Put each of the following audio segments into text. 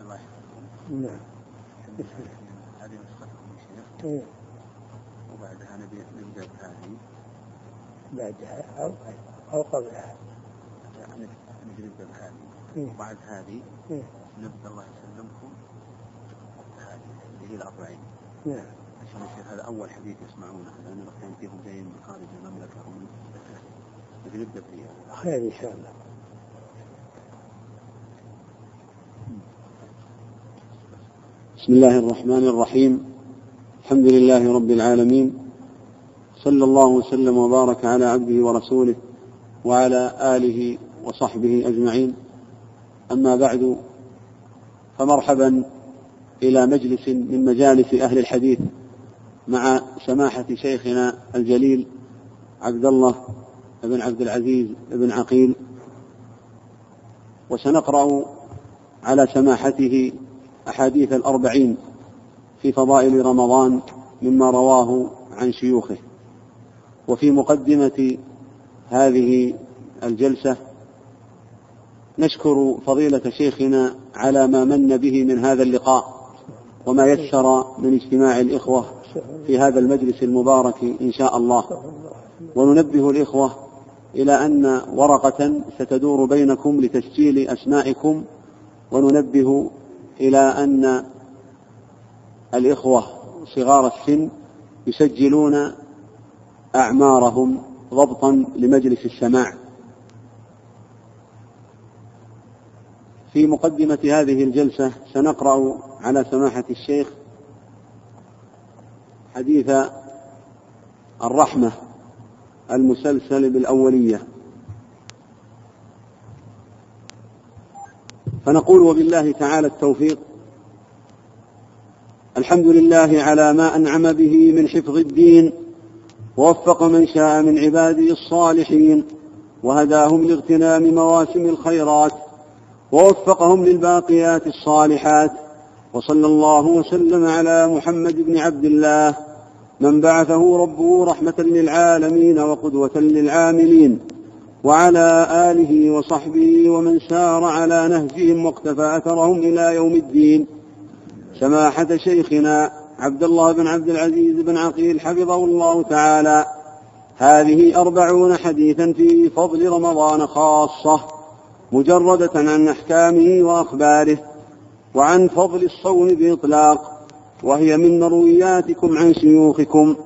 الله يحفظكم نعم هذه نسختكم يا شيخ. وبعدها نبي نبدا بهذه بعدها أو أو قبلها نبدا بهذه. وبعد هذه. نبدا الله يسلمكم هذه اللي هي الأربعين نعم عشان يصير هذا أول حديث يسمعونه لأن كان فيهم جايين من خارج المملكة ومن نبدا فيها خير إن شاء الله بسم الله الرحمن الرحيم. الحمد لله رب العالمين. صلى الله وسلم وبارك على عبده ورسوله وعلى آله وصحبه أجمعين. أما بعد فمرحبا إلى مجلس من مجالس أهل الحديث مع سماحة شيخنا الجليل عبد الله بن عبد العزيز بن عقيل. وسنقرأ على سماحته أحاديث الأربعين في فضائل رمضان مما رواه عن شيوخه. وفي مقدمة هذه الجلسة نشكر فضيلة شيخنا على ما من به من هذا اللقاء وما يسر من اجتماع الإخوة في هذا المجلس المبارك إن شاء الله. وننبه الإخوة إلى أن ورقة ستدور بينكم لتسجيل أسمائكم وننبه إلى أن الإخوة صغار السن يسجلون أعمارهم ضبطا لمجلس السماع في مقدمة هذه الجلسة سنقرأ على سماحة الشيخ حديث الرحمة المسلسل بالأولية. فنقول وبالله تعالى التوفيق. الحمد لله على ما أنعم به من حفظ الدين ووفق من شاء من عباده الصالحين وهداهم لاغتنام مواسم الخيرات ووفقهم للباقيات الصالحات. وصلى الله وسلم على محمد بن عبد الله من بعثه ربه رحمة للعالمين وقدوة للعاملين. وعلى آله وصحبه ومن سار على نهجهم واقتفى أثرهم إلى يوم الدين. سماحة شيخنا عبد الله بن عبد العزيز بن عقيل حفظه الله تعالى. هذه أربعون حديثا في فضل رمضان خاصة مجردة عن أحكامه وأخباره وعن فضل الصوم بإطلاق وهي من مروياتكم عن شيوخكم.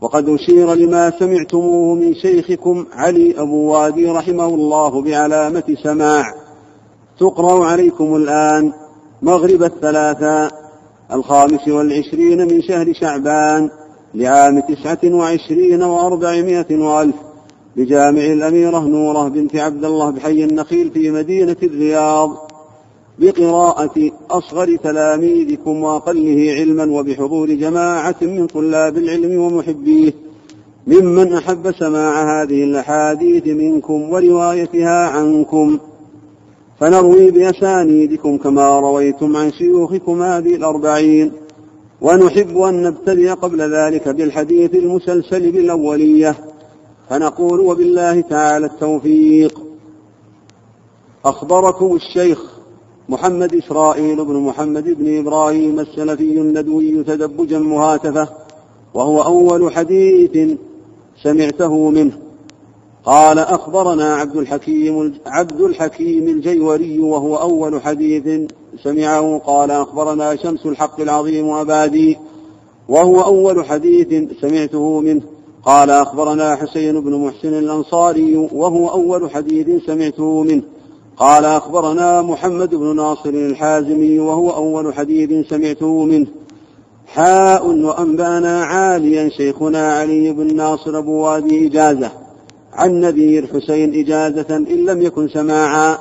وقد أشير لما سمعتموه من شيخكم علي أبو وادي رحمه الله بعلامة سماع. تقرأ عليكم الآن مغرب الثلاثاء الخامس والعشرين من شهر شعبان لعام تسعة وعشرين وأربعمائة وألف بجامع الأميرة نورة بنت عبد الله بحي النخيل في مدينة الرياض. بقراءة أصغر تلاميذكم وأقله علما وبحضور جماعة من طلاب العلم ومحبيه ممن أحب سماع هذه الأحاديث منكم وروايتها عنكم. فنروي بأسانيدكم كما رويتم عن شيوخكم هذه الأربعين. ونحب أن نبتدئ قبل ذلك بالحديث المسلسل بالأولية. فنقول وبالله تعالى التوفيق. أخبركم الشيخ محمد إسرائيل بن محمد بن إبراهيم السلفي الندوي تدبجا مهاتفة وهو أول حديث سمعته منه. قال أخبرنا عبد الحكيم عبد الحكيم الجيوري وهو أول حديث سمعه. قال أخبرنا شمس الحق العظيم أبادي وهو أول حديث سمعته منه. قال أخبرنا حسين بن محسن الأنصاري وهو أول حديث سمعته منه. قال أخبرنا محمد بن ناصر الحازمي وهو أول حديث سمعته منه. حاء وأنبانا عاليا شيخنا علي بن ناصر أبو وادي إجازة. عن نذير حسين إجازة إن لم يكن سماعا.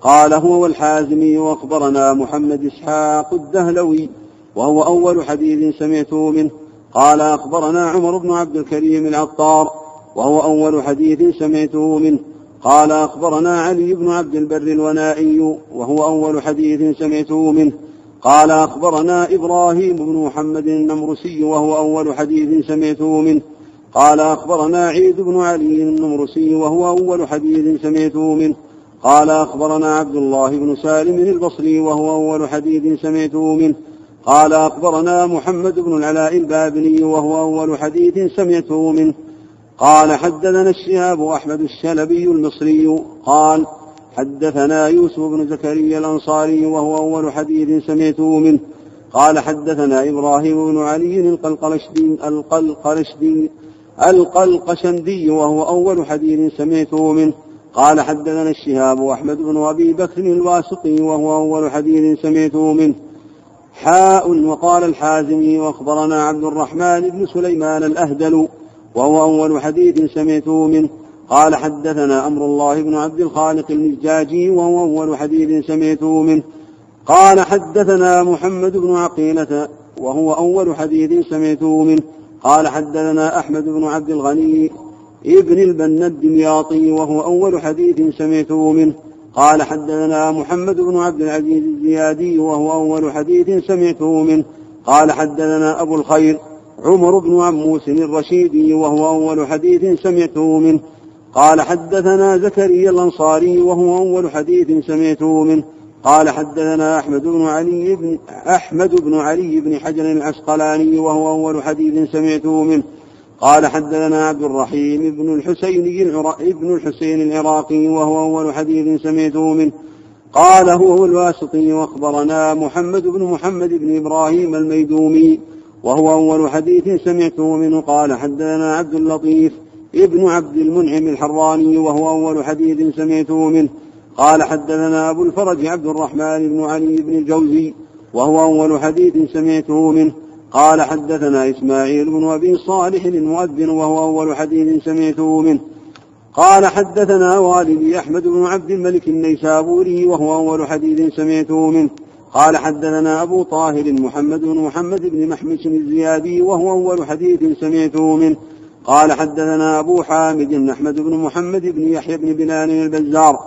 قال هو والحازمي وأخبرنا محمد إسحاق الدهلوي وهو أول حديث سمعته منه. قال أخبرنا عمر بن عبد الكريم العطار وهو أول حديث سمعته منه. قال أخبرنا علي بن عبد البر الونائي وهو أول حديث سمعته منه. قال أخبرنا إبراهيم بن محمد النمرسي وهو أول حديث سمعته منه. قال أخبرنا عيد بن علي النمرسي وهو أول حديث سمعته منه. قال أخبرنا عبد الله بن سالم البصري وهو أول حديث سمعته منه. قال أخبرنا محمد بن العلاء البابلي وهو أول حديث سمعته منه. قال حدثنا الشهاب أحمد الشلبي المصري قال حدثنا يوسف بن زكريا الأنصاري وهو أول حديث سمعته منه. قال حدثنا إبراهيم بن علي القلقلشدي القلقلشدي القلقشندي وهو أول حديث سمعته منه. قال حدثنا الشهاب أحمد بن أبي بكر الواسطي وهو أول حديث سمعته منه. حاء وقال الحازمي وأخبرنا عبد الرحمن بن سليمان الأهدل وهو أول حديث سمعته منه. قال حدثنا أمر الله بن عبد الخالق المزاجي وهو أول حديث سمعته منه. قال حدثنا محمد بن عقيلة وهو أول حديث سمعته منه. قال حدثنا أحمد بن عبد الغني ابن البنا الدمياطي وهو أول حديث سمعته منه. قال حدثنا محمد بن عبد العزيز الزيادي وهو أول حديث سمعته منه. قال حدثنا أبو الخير عمر بن عموس الرشيدي وهو أول حديث سمعته منه. قال حدثنا زكريا الأنصاري وهو أول حديث سمعته منه. قال حدثنا أحمد بن علي بن أحمد بن علي بن حجر العسقلاني وهو أول حديث سمعته منه. قال حدثنا عبد الرحيم بن الحسين ابن الحسين العراقي وهو أول حديث سمعته منه. قال هو الواسطي وأخبرنا محمد بن محمد بن إبراهيم الميدومي وهو أول حديث سمعته منه قال حدثنا عبد اللطيف ابن عبد المنعم الحراني وهو أول حديث سمعته منه. قال حدثنا أبو الفرج عبد الرحمن بن علي بن الجوزي وهو أول حديث سمعته منه. قال حدثنا إسماعيل بن أبي صالح المؤذن وهو أول حديث سمعته منه. قال حدثنا والدي أحمد بن عبد الملك النيسابوري وهو أول حديث سمعته منه. قال حدثنا أبو طاهر محمد بن محمد بن محمس الزيادي وهو أول حديث سمعته منه. قال حدثنا أبو حامد أحمد بن محمد بن يحيى بن بلال البزار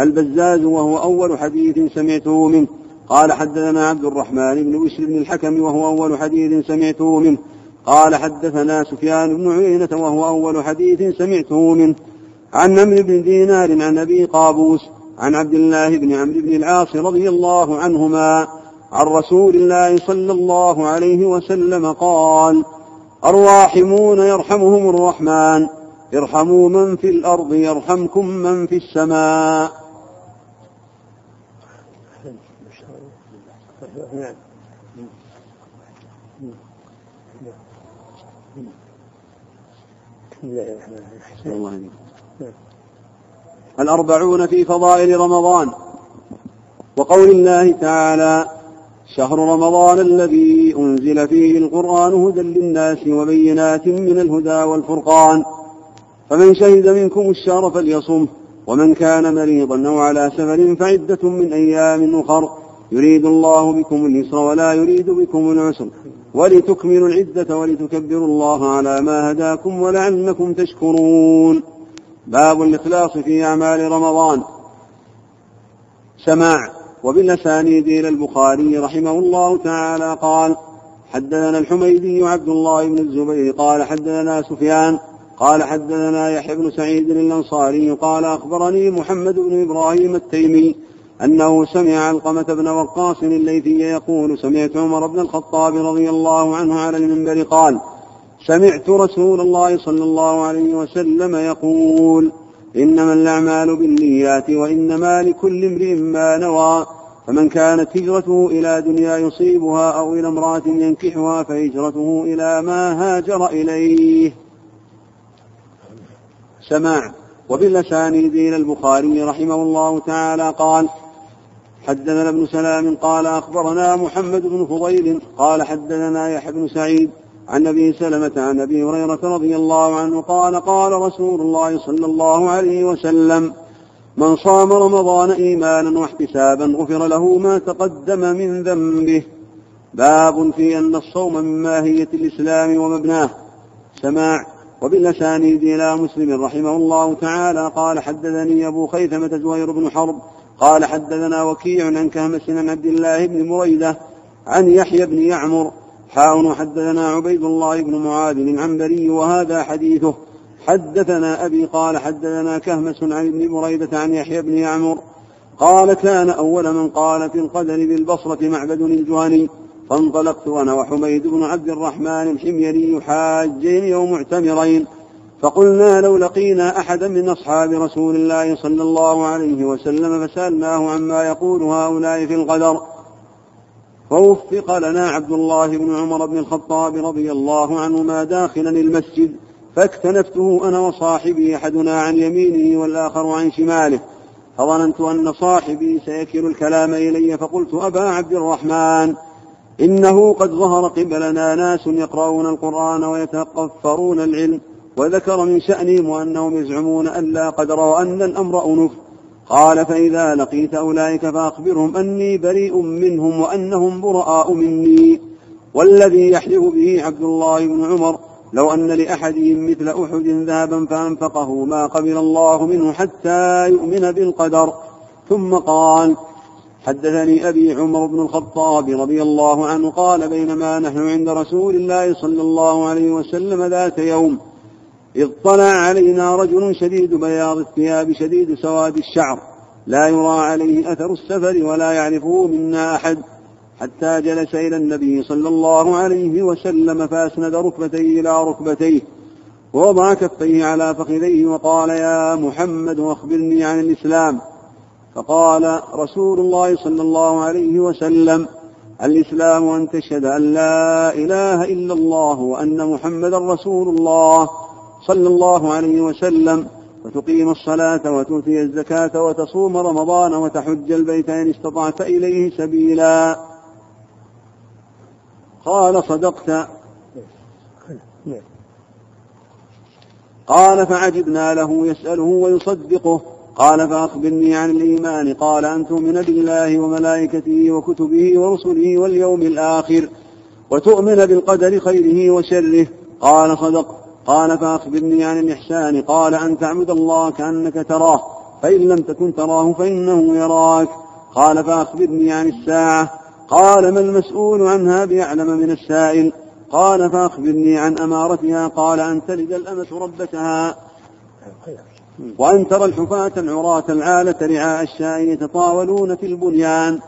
البزاز وهو أول حديث سمعته منه. قال حدثنا عبد الرحمن بن بشر بن الحكم وهو أول حديث سمعته منه. قال حدثنا سفيان بن عيينة وهو أول حديث سمعته منه. عن نمر بن دينار عن أبي قابوس عن عبد الله بن عمرو بن العاص رضي الله عنهما عن رسول الله صلى الله عليه وسلم قال الراحمون يرحمهم الرحمن ارحموا من في الأرض يرحمكم من في السماء. نعم بسم الله الرحمن الرحيم. الأربعون في فضائل رمضان. وقول الله تعالى شهر رمضان الذي أنزل فيه القرآن هدى للناس وبينات من الهدى والفرقان. فمن شهد منكم الشهر فليصمه ومن كان مريضا أو على سفر فعدة من أيام أخر يريد الله بكم اليسر ولا يريد بكم العسر. ولتكملوا العدة ولتكبروا الله على ما هداكم ولعلكم تشكرون. باب الإخلاص في أعمال رمضان. سماع. وبالأسانيد إلى البخاري رحمه الله تعالى قال حدثنا الحميدي عبد الله بن الزبير قال حدثنا سفيان قال حدثنا يحيى بن سعيد الأنصاري قال أخبرني محمد بن إبراهيم التيمي أنه سمع علقمة بن وقاص الليثي يقول سمعت عمر بن الخطاب رضي الله عنه على المنبر قال سمعت رسول الله صلى الله عليه وسلم يقول إنما الأعمال بالنيات وإنما لكل امرئ ما نوى فمن كانت هجرته إلى دنيا يصيبها أو إلى امرأة ينكحها فهجرته إلى ما هاجر إليه. سماع. وبالأسانيد إلى البخاري رحمه الله تعالى قال حدثنا ابن سلام قال أخبرنا محمد بن فضيل قال حدثنا يحيى بن سعيد عن أبي سلمة عن أبي هريرة رضي الله عنه قال قال رسول الله صلى الله عليه وسلم من صام رمضان إيمانا واحتسابا غفر له ما تقدم من ذنبه. باب في أن الصوم من ماهية الإسلام ومبناه. سماع. وبالأسانيد إلى مسلم رحمه الله تعالى قال حدثني أبو خيثمة زهير بن حرب قال حدثنا وكيع عن كهمس عن عبد الله بن مريدة عن يحيى بن يعمر حاون حدثنا عبيد الله بن معاذ العنبري وهذا حديثه. حدثنا أبي قال حدثنا كهمس عن ابن بريدة عن يحيى بن يعمر. قال كان أول من قال في القدر بالبصرة معبد الجهني. فانطلقت أنا وحميد بن عبد الرحمن الحميري حاجين أو معتمرين فقلنا لو لقينا أحدا من أصحاب رسول الله صلى الله عليه وسلم فسألناه عما يقول هؤلاء في القدر. فوفق لنا عبد الله بن عمر بن الخطاب رضي الله عنهما داخلا المسجد فاكتنفته أنا وصاحبي أحدنا عن يمينه والآخر عن شماله. فظننت أن صاحبي سيكل الكلام إلي فقلت أبا عبد الرحمن إنه قد ظهر قبلنا ناس يقرؤون القرآن ويتقفرون العلم وذكر من شأنهم وأنهم يزعمون أن لا قدر وأن الأمر أنف. قال فإذا لقيت أولئك فأخبرهم أني بريء منهم وأنهم براء مني. والذي يحلف به عبد الله بن عمر لو أن لأحدهم مثل أحد ذهبا فأنفقه ما قبل الله منه حتى يؤمن بالقدر. ثم قال حدثني أبي عمر بن الخطاب رضي الله عنه قال بينما نحن عند رسول الله صلى الله عليه وسلم ذات يوم اطلع علينا رجل شديد بياض الثياب شديد سواد الشعر. لا يرى عليه أثر السفر ولا يعرفه منا أحد. حتى جلس إلى النبي صلى الله عليه وسلم فأسند ركبتيه إلى ركبتيه. ووضع كفيه على فخذيه وقال يا محمد أخبرني عن الإسلام. فقال رسول الله صلى الله عليه وسلم الإسلام أن تشهد أن لا إله إلا الله وأن محمدا رسول الله صلى الله عليه وسلم وتقيم الصلاة وتؤتي الزكاة وتصوم رمضان وتحج البيت إن استطعت إليه سبيلا. قال صدقت. قال فعجبنا له يسأله ويصدقه. قال فأخبرني عن الإيمان. قال أن تؤمن بالله وملائكته وكتبه ورسله واليوم الآخر وتؤمن بالقدر خيره وشره. قال صدق. قال فأخبرني عن الإحسان قال أن تعبد الله كأنك تراه فإن لم تكن تراه فإنه يراك. قال فأخبرني عن الساعة. قال ما المسؤول عنها بأعلم من السائل. قال فأخبرني عن أمارتها. قال أن تلد الأمة ربتها. وأن ترى الحفاة العراة العالة رعاء الشاء يتطاولون في البنيان.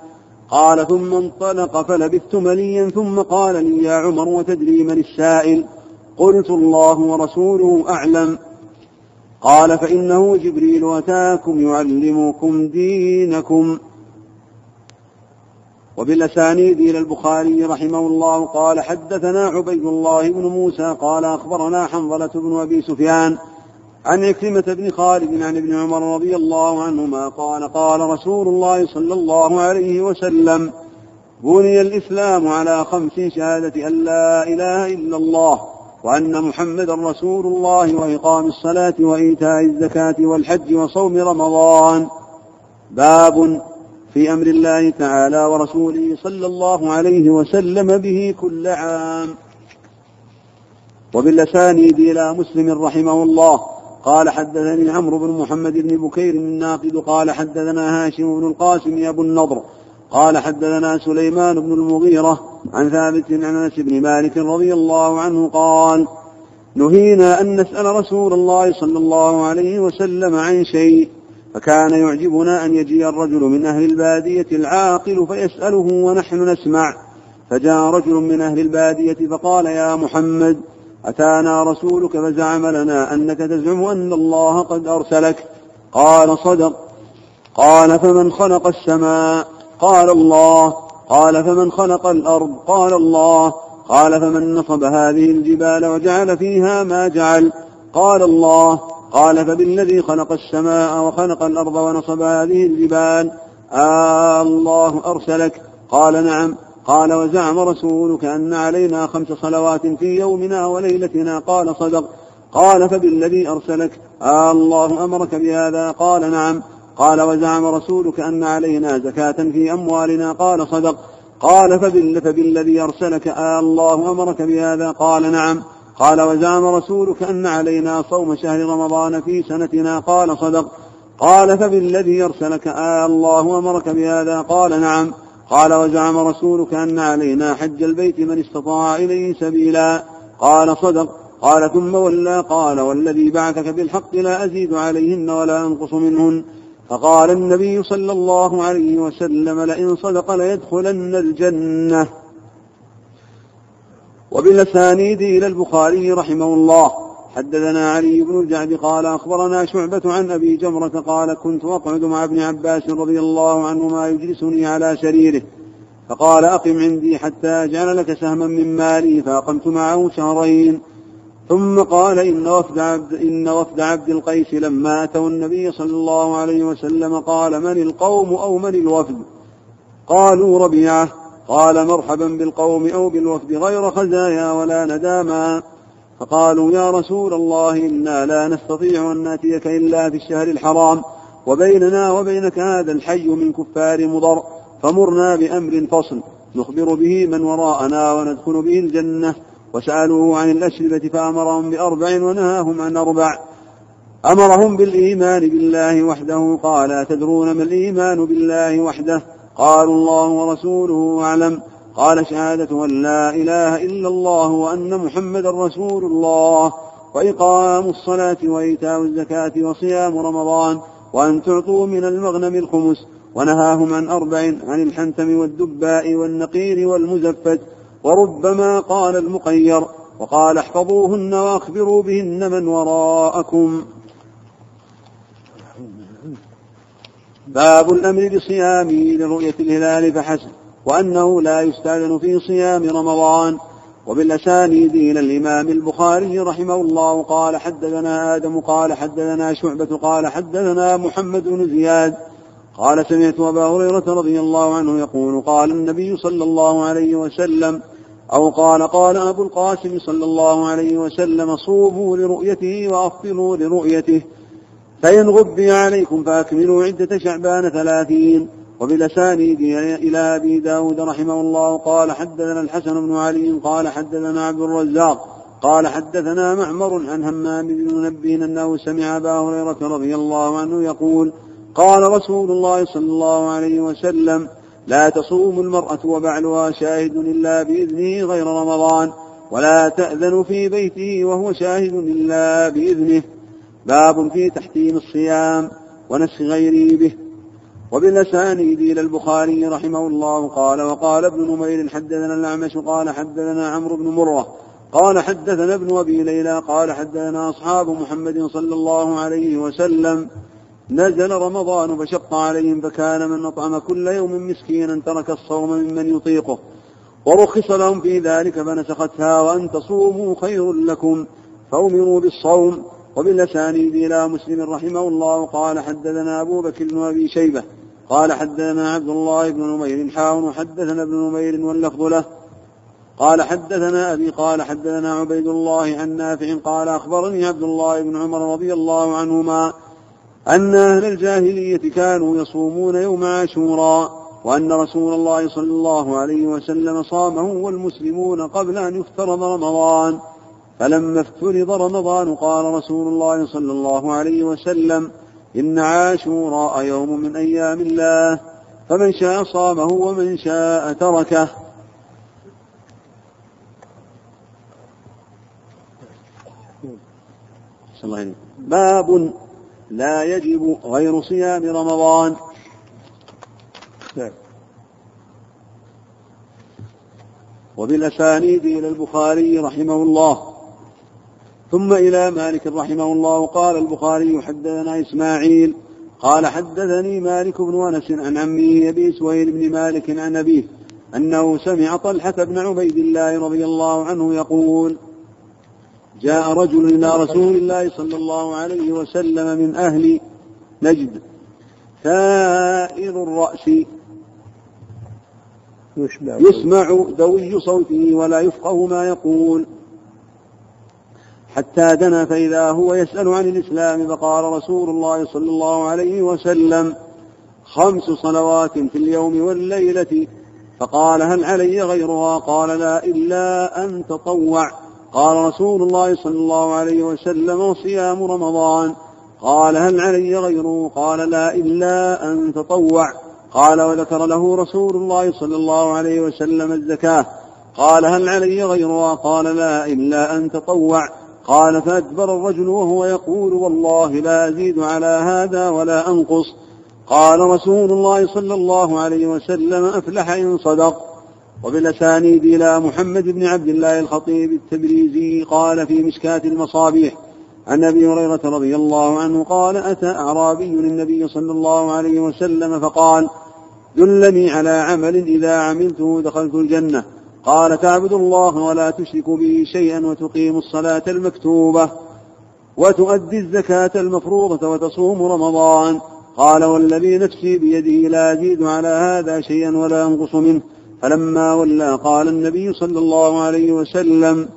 قال ثم انطلق فلبثت مليا ثم قال لي يا عمر وتدري من السائل. قلت الله ورسوله أعلم. قال فإنه جبريل أتاكم يعلمكم دينكم. وبالأسانيد إلى البخاري رحمه الله قال حدثنا عبيد الله بن موسى قال أخبرنا حنظلة بن أبي سفيان عن عكرمة بن خالد عن ابن عمر رضي الله عنهما قال قال رسول الله صلى الله عليه وسلم بني الإسلام على خمس شهادة أن لا إله إلا الله. وأن محمدا رسول الله وإقام الصلاة وإيتاء الزكاة والحج وصوم رمضان باب في أمر الله تعالى ورسوله صلى الله عليه وسلم به كل عام. وبالأسانيد إلى مسلم رحمه الله قال حدثني عمرو بن محمد بن بكير الناقد قال حدثنا هاشم بن القاسم أبو النضر قال حدثنا سليمان بن المغيرة عن ثابت عن أنس بن مالك رضي الله عنه قال نهينا أن نسأل رسول الله صلى الله عليه وسلم عن شيء فكان يعجبنا أن يجي الرجل من أهل البادية العاقل فيسأله ونحن نسمع. فجاء رجل من أهل البادية فقال يا محمد أتانا رسولك فزعم لنا أنك تزعم أن الله قد أرسلك. قال صدق. قال فمن خلق السماء. قال الله. قال فمن خلق الأرض؟ قال الله. قال فمن نصب هذه الجبال وجعل فيها ما جعل؟ قال الله. قال فبالذي خلق السماء وخلق الأرض ونصب هذه الجبال. آه الله أرسلك. قال نعم. قال وزعم رسولك أن علينا خمس صلوات في يومنا وليلتنا. قال صدق. قال فبالذي أرسلك. آه الله أمرك بهذا. قال نعم. قال وزعم رسولك أن علينا زكاة في أموالنا. قال صدق. قال فبال فبالذي أرسلك. آه الله أمرك بهذا. قال نعم. قال وزعم رسولك أن علينا صوم شهر رمضان في سنتنا. قال صدق. قال فبالذي أرسلك. آه الله أمرك بهذا. قال نعم. قال وزعم رسولك أن علينا حج البيت من استطاع إليه سبيلا. قال صدق. قال ثم ولى. قال والذي بعثك بالحق لا أزيد عليهن ولا أنقص منهن. فقال النبي صلى الله عليه وسلم لئن صدق ليدخلن الجنة. وبالأسانيد إلى البخاري رحمه الله. حدثنا علي بن الجعد قال أخبرنا شعبة عن أبي جمرة قال كنت أقعد مع ابن عباس رضي الله عنهما يجلسني على سريره فقال أقم عندي حتى أجعل لك سهما من مالي. فأقمت معه شهرين. ثم قال إن وفد عبد, إن وفد عبد القيس لما أتوا النبي صلى الله عليه وسلم قال من القوم أو من الوفد؟ قالوا ربيعة. قال مرحبا بالقوم أو بالوفد غير خزايا ولا نداما. فقالوا يا رسول الله إنا لا نستطيع أن نأتيك إلا في الشهر الحرام وبيننا وبينك هذا الحي من كفار مضر فمرنا بأمر فصل نخبر به من وراءنا وندخل به الجنة. وسألوه عن الأشربة فأمرهم بأربع ونهاهم عن أربع. أمرهم بالإيمان بالله وحده. قال تدرون ما الإيمان بالله وحده؟ قالوا الله ورسوله أعلم. قال شهادة أن لا إله إلا الله وأن محمدا رسول الله. وإقام الصلاة وإيتاء الزكاة وصيام رمضان. وأن تعطوا من المغنم الخمس. ونهاهم عن أربع عن الحنتم والدباء والنقير والمزفت. وربما قال المقير وقال احفظوهن وأخبروا بهن من وراءكم. باب الأمر بصيامه لرؤية الهلال فحسب وأنه لا يستأذن في صيام رمضان. وبالأسانيد إلى الإمام البخاري رحمه الله قال حدثنا آدم قال حدثنا شعبة قال حدثنا محمد بن زياد. قال سمعت أبا هريرة رضي الله عنه يقول قال النبي صلى الله عليه وسلم أو قال قال أبو القاسم صلى الله عليه وسلم صوموا لرؤيته وأفطروا لرؤيته فإن غبي عليكم فأكملوا عدة شعبان ثلاثين. وبالأسانيد إلى أبي داود رحمه الله قال حدثنا الحسن بن علي قال حدثنا عبد الرزاق قال حدثنا معمر عن همام بن منبه أنه سمع أبا هريرة رضي الله عنه يقول قال رسول الله صلى الله عليه وسلم لا تصوم المرأة وبعلها شاهد إلا بإذنه غير رمضان ولا تأذن في بيته وهو شاهد إلا بإذنه. باب في تحكيم الصيام ونسخ غيره به. وبالأسانيد إلى البخاري رحمه الله قال وقال ابن نمير حدثنا الأعمش قال حدثنا عمرو بن مرة قال حدثنا ابن أبي ليلى قال حدثنا أصحاب محمد صلى الله عليه وسلم نزل رمضان فشق عليهم فكان من أطعم كل يوم مسكينا ترك الصوم ممن يطيقه. ورخص لهم في ذلك فنسختها وأن تصوموا خير لكم. فأمروا بالصوم. وبالأسانيد إلى مسلم رحمه الله قال حدثنا أبو بكر بن أبي شيبة. قال حدثنا عبد الله بن نمير حاون وحدثنا ابن نمير واللفظ له. قال حدثنا أبي قال حدثنا عبيد الله عن نافع قال أخبرني عبد الله بن عمر رضي الله عنهما أن أهل الجاهلية كانوا يصومون يوم عاشوراء وأن رسول الله صلى الله عليه وسلم صامه والمسلمون قبل أن يفترض رمضان. فلما افترض رمضان قال رسول الله صلى الله عليه وسلم إن عاشوراء يوم من أيام الله فمن شاء صامه ومن شاء تركه. باب لا يجب غير صيام رمضان. نعم. وبالأسانيد إلى البخاري رحمه الله. ثم إلى مالك رحمه الله. قال البخاري حدثنا إسماعيل. قال حدثني مالك بن أنس عن عمه أبي سويل بن مالك عن أبيه أنه سمع طلحة بن عبيد الله رضي الله عنه يقول جاء رجل إلى رسول الله صلى الله عليه وسلم من أهل نجد ثائر الرأس يسمع دوي صوته ولا يفقه ما يقول. حتى دنا فإذا هو يسأل عن الإسلام فقال رسول الله صلى الله عليه وسلم خمس صلوات في اليوم والليلة. فقال هل علي غيرها؟ قال لا إلا أن تطوع. قال رسول الله صلى الله عليه وسلم وصيام رمضان. قال هل علي غيره؟ قال لا إلا أن تطوع. قال وذكر له رسول الله صلى الله عليه وسلم الزكاة. قال هل علي غيرها قال لا إلا أن تطوع. قال فأدبر الرجل وهو يقول والله لا أزيد على هذا ولا أنقص. قال رسول الله صلى الله عليه وسلم أفلح إن صدق. وبالأسانيد إلى محمد بن عبد الله الخطيب التبريزي قال في مشكاة المصابيح عن أبي هريرة رضي الله عنه قال أتى أعرابي النبي صلى الله عليه وسلم فقال دلني على عمل إذا عملته دخلت الجنة. قال تعبد الله ولا تشرك به شيئا وتقيم الصلاة المكتوبة وتؤدي الزكاة المفروضة وتصوم رمضان. قال والذي نفسي بيده لا أزيد على هذا شيئا ولا أنقص منه. فلما ولى قال النبي صلى الله عليه وسلم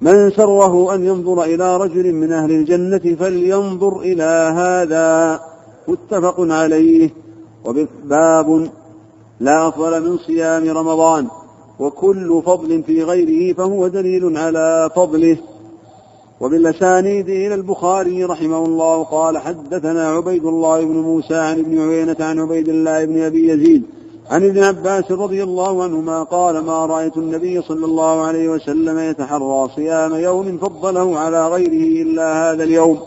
من سره أن ينظر إلى رجل من أهل الجنة فلينظر إلى هذا. متفق عليه. وباب لا أفضل من صيام رمضان. وكل فضل في غيره فهو دليل على فضله. وبالأسانيد إلى البخاري رحمه الله قال حدثنا عبيد الله بن موسى عن ابن عيينة عن عبيد الله بن أبي يزيد عن ابن عباس رضي الله عنهما قال ما رأيت النبي صلى الله عليه وسلم يتحرى صيام يوم فضله على غيره إلا هذا اليوم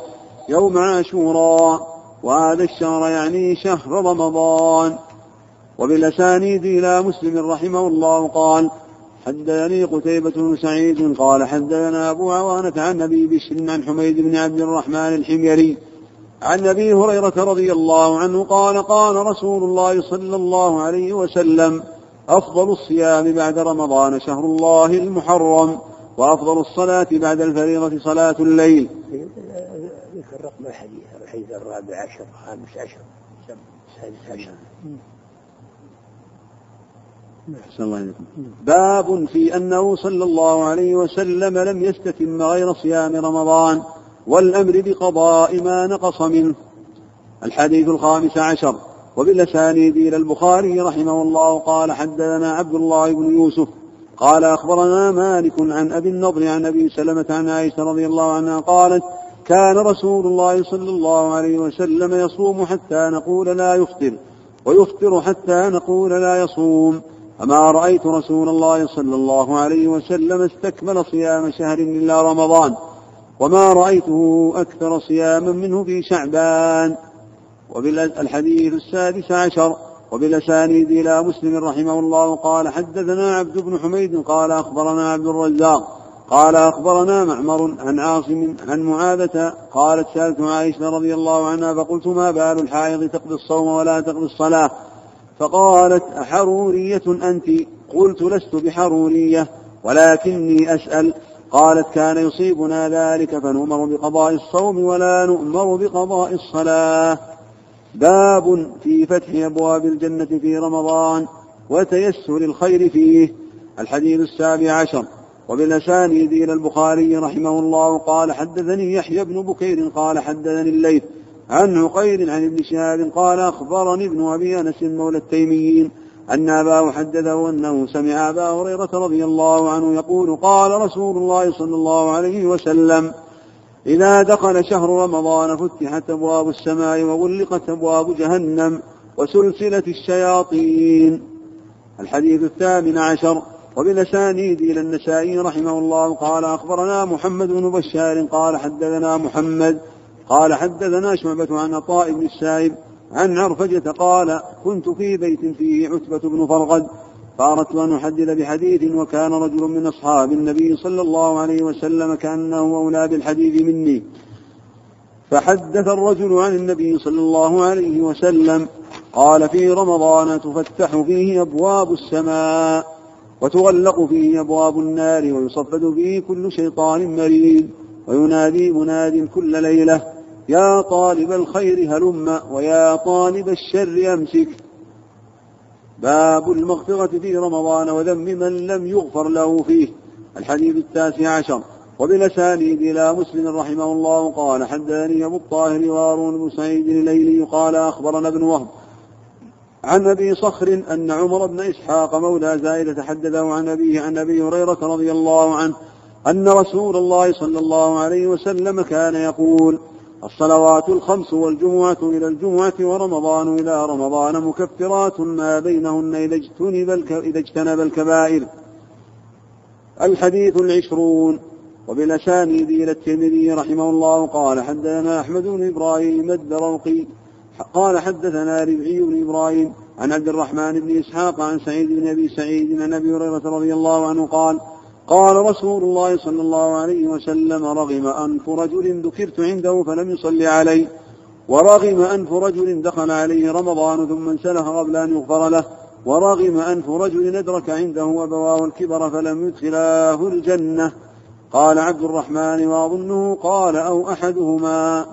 يوم عاشوراء وهذا الشهر يعني شهر رمضان. وبالأسانيد إلى مسلم رحمه الله قال حدثني قتيبة بن سعيد قال حدثنا أبو عوانة عن أبي بشر عن حميد بن عبد الرحمن الحميري عن أبي هريرة رضي الله عنه قال قال رسول الله صلى الله عليه وسلم أفضل الصيام بعد رمضان شهر الله المحرم وأفضل الصلاة بعد الفريضة صلاة الليل. ذكر رقم الحديث الحديث الرابع عشر خامس عشر سادس عشر. أحسن الله إليكم. باب في أنه صلى الله عليه وسلم لم يستتم غير صيام رمضان والأمر بقضاء ما نقص منه. الحديث الخامس عشر. وبالأسانيد إلى البخاري رحمه الله قال حدثنا عبد الله بن يوسف قال أخبرنا مالك عن أبي النضر عن أبي سلمة عن عائشة رضي الله عنها قالت كان رسول الله صلى الله عليه وسلم يصوم حتى نقول لا يفطر ويفطر حتى نقول لا يصوم. فما رأيت رسول الله صلى الله عليه وسلم استكمل صيام شهر إلا رمضان. وما رأيته أكثر صياما منه في شعبان. وبالحديث السادس عشر. وبالأسانيد إلى مسلم رحمه الله قال حدثنا عبد بن حميد قال أخبرنا عبد الرزاق قال أخبرنا معمر عن عاصم عن معاذة قالت سألت عائشة رضي الله عنها فقلت ما بال الحائض تقضي الصوم ولا تقضي الصلاة؟ فقالت أحرورية أنت؟ قلت لست بحرورية ولكني أسأل قالت كان يصيبنا ذلك فنؤمر بقضاء الصوم ولا نؤمر بقضاء الصلاة. باب في فتح أبواب الجنة في رمضان وتيسر الخير فيه. الحديث السابع عشر. وبالأسانيد إلى البخاري رحمه الله قال حدثني يحيى بن بكير قال حدثني الليث عن عقيل عن ابن شهاب قال أخبرني ابن أبي أنس مولى التيميين أن أباه حدثه أنه سمع أبا هريرة رضي الله عنه يقول قال رسول الله صلى الله عليه وسلم إذا دخل شهر رمضان فتحت أبواب السماء وغلقت أبواب جهنم وسلسلة الشياطين. الحديث الثامن عشر. وبالأسانيد إلى النسائي رحمه الله قال أخبرنا محمد بن بشار قال حدثنا محمد قال حدثنا شعبة عن عطاء بن السائب عن عرفجة قال كنت في بيت فيه عتبة بن فرغد. فأردت أن أحدث بحديث وكان رجل من أصحاب النبي صلى الله عليه وسلم كأنه أولى بالحديث مني. فحدث الرجل عن النبي صلى الله عليه وسلم قال في رمضان تفتح فيه أبواب السماء وتغلق فيه أبواب النار ويصفد فيه كل شيطان مريد وينادي مناد كل ليلة. يا طالب الخير هلم ويا طالب الشر أمسك. باب المغفرة في رمضان وذم من لم يغفر له فيه. الحديث التاسع عشر. وبالأسانيد إلى مسلم رحمه الله قال حدثني أبو الطاهر وهارون بن سعيد الليلي قال أخبرنا ابن وهب عن أبي صخر أن عمر بن إسحاق مولى زائدة حدثه عن أبيه عن أبي هريرة رضي الله عنه أن رسول الله صلى الله عليه وسلم كان يقول الصلوات الخمس والجمعة إلى الجمعة ورمضان إلى رمضان مكفرات ما بينهن إذا اجتنب, إذا اجتنب الكبائر. الحديث العشرون. وبالأسانيد إلى الترمذي رحمه الله قال حدثنا أحمد بن إبراهيم الدروقي قال حدثنا ربعي بن إبراهيم عن عبد الرحمن بن إسحاق عن سعيد بن أبي سعيد عن أبي هريرة رضي الله عنه قال قال رسول الله صلى الله عليه وسلم رغم أنف رجل ذكرت عنده فلم يصل علي ورغم أنف رجل دخل عليه رمضان ثم انسلخ قبل أن يغفر له ورغم أنف رجل أدرك عنده أبواه الكبر فلم يدخلاه الجنة. قال عبد الرحمن وأظنه قال أو أحدهما.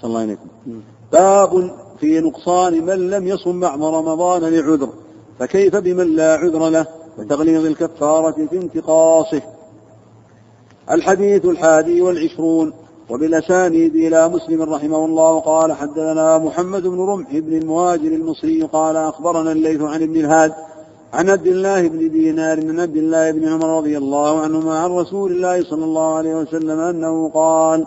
صلى الله عليكم باب في نقصان من لم يصم بعض رمضان لعذر فكيف بمن لا عذر له؟ وتغليظ الكفارة في انتقاصه. الحديث الحادي والعشرون وبالأسانيد إلى مسلم رحمه الله قال حدثنا محمد بن رمح بن المهاجر المصري قال أخبرنا الليث عن ابن الهاد عن عبد الله بن دينار من عبد الله بن عمر رضي الله عنهما عن رسول الله صلى الله عليه وسلم أنه قال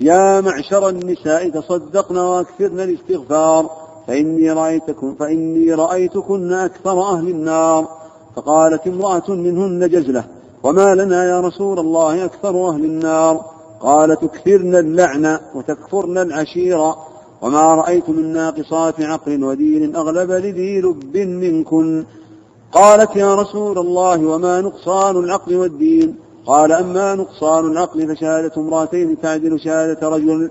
يا معشر النساء تصدقن واكثرن الاستغفار فإني رأيتكم فإني رأيتكن أكثر أهل النار. فقالت امرأة منهن جزلة وما لنا يا رسول الله أكثر أهل النار؟ قال تكثرن اللعن وتكفرن العشيرة وما رأيت من ناقصات عقل ودين أغلب لذي لب منكن. قالت يا رسول الله وما نقصان العقل والدين؟ قال أما نقصان العقل فشهادة امرأتين تعدل شهادة رجل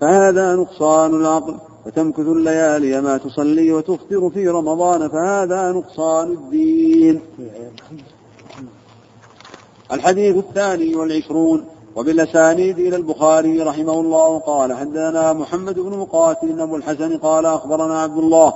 فهذا نقصان العقل وتمكث الليالي ما تصلي وتفطر في رمضان فهذا نقصان الدين. الحديث الثاني والعشرون وبالأسانيد إلى البخاري رحمه الله قال حدثنا محمد بن مقاتل أبو الحسن قال أخبرنا عبد الله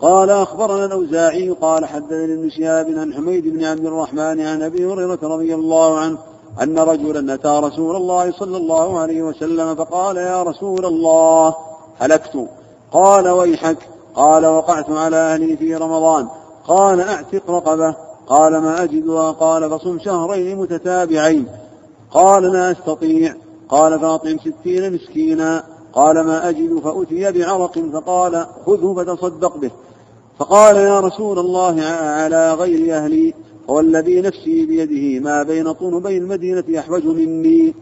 قال أخبرنا الأوزاعي قال حدثني ابن شهاب عن حميد بن عبد الرحمن عن أبي هريرة رضي الله عنه أن رجلا أتى رسول الله صلى الله عليه وسلم فقال يا رسول الله هلكت. قال ويحك. قال وقعت على أهلي في رمضان. قال أعتق رقبة. قال ما أجدها؟ قال فصم شهرين متتابعين. قال لا أستطيع. قال فأطعم ستين مسكينا. قال ما أجد فأتي بعرق فقال خذه فتصدق به. فقال يا رسول الله على غير أهلي والذي نفسي بيده ما بين طنبي المدينة أحوج مني.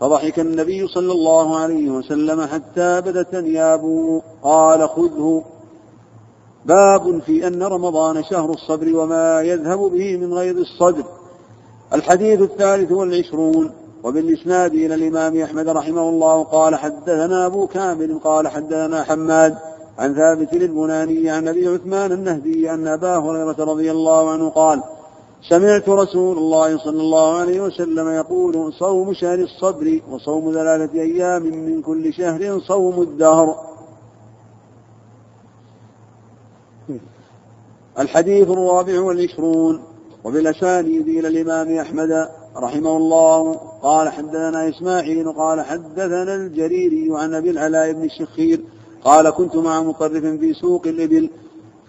فضحك النبي صلى الله عليه وسلم حتى بدت أنيابه قال خذه. باب في أن رمضان شهر الصبر وما يذهب به من غير الصدر. الحديث الثالث والعشرون. وبالإسناد إلى الإمام أحمد رحمه الله قال حدثنا أبو كامل قال حدثنا حماد عن ثابت البناني عن أبي عثمان النهدي أن أبا هريرة رضي الله عنه قال سمعت رسول الله صلى الله عليه وسلم يقول صوم شهر الصبر وصوم ثلاثة أيام من كل شهر صوم الدهر. الحديث الرابع والعشرون وبالأسانيد إلى الإمام أحمد رحمه الله قال حدثنا إسماعيل قال حدثنا الجريري عن أبي العلاء بن الشخير قال كنت مع مطرف في سوق الإبل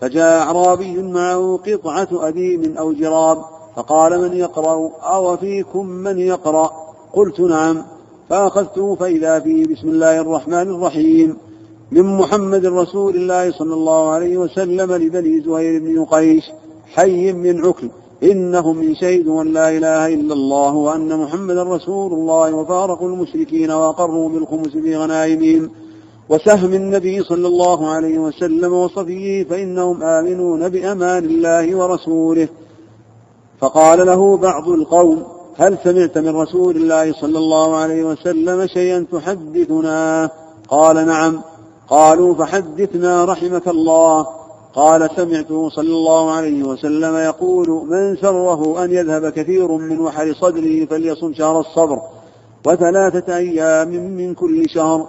فجاء أعرابي معه قطعة أديم أو جراب فقال من يقرأ؟ أو فيكم من يقرأ؟ قلت نعم فأخذته فإذا فيه بسم الله الرحمن الرحيم. من محمد رسول الله صلى الله عليه وسلم لبني زهير بن قيش حي من عكل. إنهم من شهدوا أن لا إله إلا الله وأن محمدا رسول الله وفارقوا المشركين وأقروا بالخمس في غنائمهم وسهم النبي صلى الله عليه وسلم وصفيه فإنهم آمنون بأمان الله ورسوله. فقال له بعض القوم هل سمعت من رسول الله صلى الله عليه وسلم شيئا تحدثنا؟ قال نعم. قالوا فحدثنا رحمك الله. قال سمعته صلى الله عليه وسلم يقول من سره أن يذهب كثير من وحر صدره فليصم شهر الصبر وثلاثة أيام من كل شهر.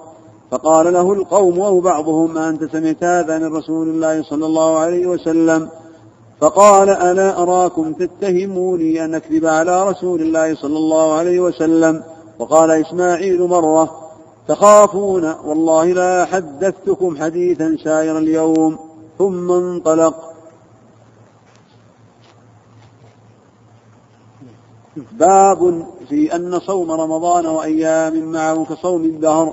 فقال له القوم أو بعضهم أنت سمعت هذا من رسول الله صلى الله عليه وسلم؟ فقال ألا أراكم تتهموني أن أكذب على رسول الله صلى الله عليه وسلم؟ وقال إسماعيل مرة تخافون والله لا حدثتكم حديثا سائر اليوم. ثم انطلق. باب في أن صوم رمضان وأيام معه كصوم الدهر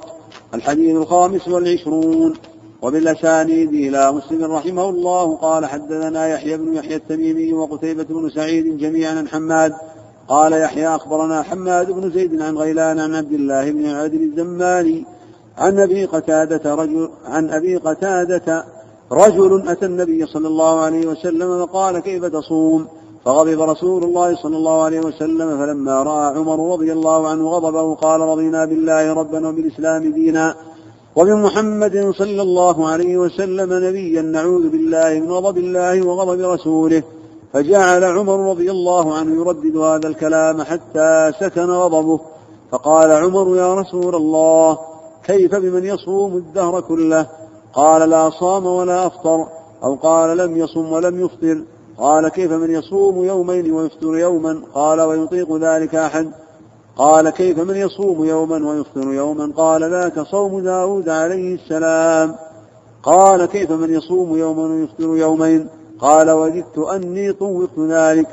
الحديث الخامس والعشرون. وبالأسانيد إلى مسلم رحمه الله قال حدثنا يحيى بن يحيى التميمي وقتيبة بن سعيد جميعا عن حماد. قال يحيى أخبرنا حماد بن زيد عن غيلان عن عبد الله بن عادل الزماني عن أبي قتادة رجل عن أبي قتادة رجل أتى النبي صلى الله عليه وسلم وقال كيف تصوم؟ فغضب رسول الله صلى الله عليه وسلم فلما رأى عمر رضي الله عنه غضبه قال رضينا بالله ربا وبالإسلام دينا وبمحمد صلى الله عليه وسلم نبيا نعوذ بالله من غضب الله وغضب رسوله. فجعل عمر رضي الله عنه يردد هذا الكلام حتى سكن غضبه. فقال عمر يا رسول الله كيف بمن يصوم الدهر كله؟ قال لا صام ولا أفطر أو قال لم يصم ولم يفطر قال كيف من يصوم يومين ويفطر يوما؟ قال ويطيق ذلك أحد. قال كيف من يصوم يوما ويفطر يوما؟ قال ذاك صوم داود عليه السلام. قال كيف من يصوم يوما ويفطر يومين؟ قال وددت أني طوقت ذلك.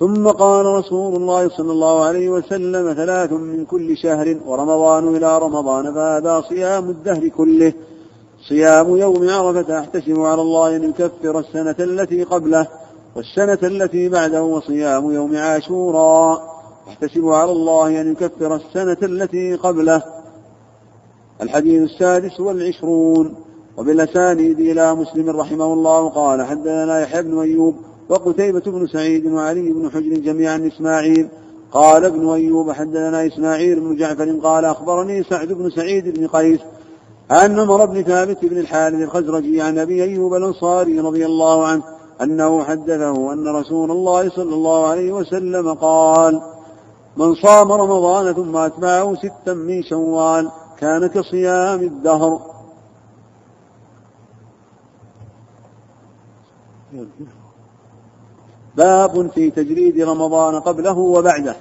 ثم قال رسول الله صلى الله عليه وسلم ثلاث من كل شهر ورمضان إلى رمضان فهذا صيام الدهر كله. صيام يوم عرفة أحتسب على الله أن يكفر السنة التي قبله والسنة التي بعده وصيام يوم عاشوراء. أحتسب على الله أن يكفر السنة التي قبله. الحديث السادس والعشرون. وبالأسانيد إلى مسلم رحمه الله قال حدثنا يحيى بن أيوب وقتيبة بن سعيد وعلي بن حجر جميعا إسماعيل. قال ابن أيوب حدثنا إسماعيل بن جعفر قال أخبرني سعد بن سعيد بن قيس عن عمر بن ثابت بن الحارث الخزرجي عن أبي أيوب الأنصاري رضي الله عنه أنه حدثه أن رسول الله صلى الله عليه وسلم قال من صام رمضان ثم أتبعه ستا من شوال كان كصيام الدهر. باب في تجريد رمضان قبله وبعده.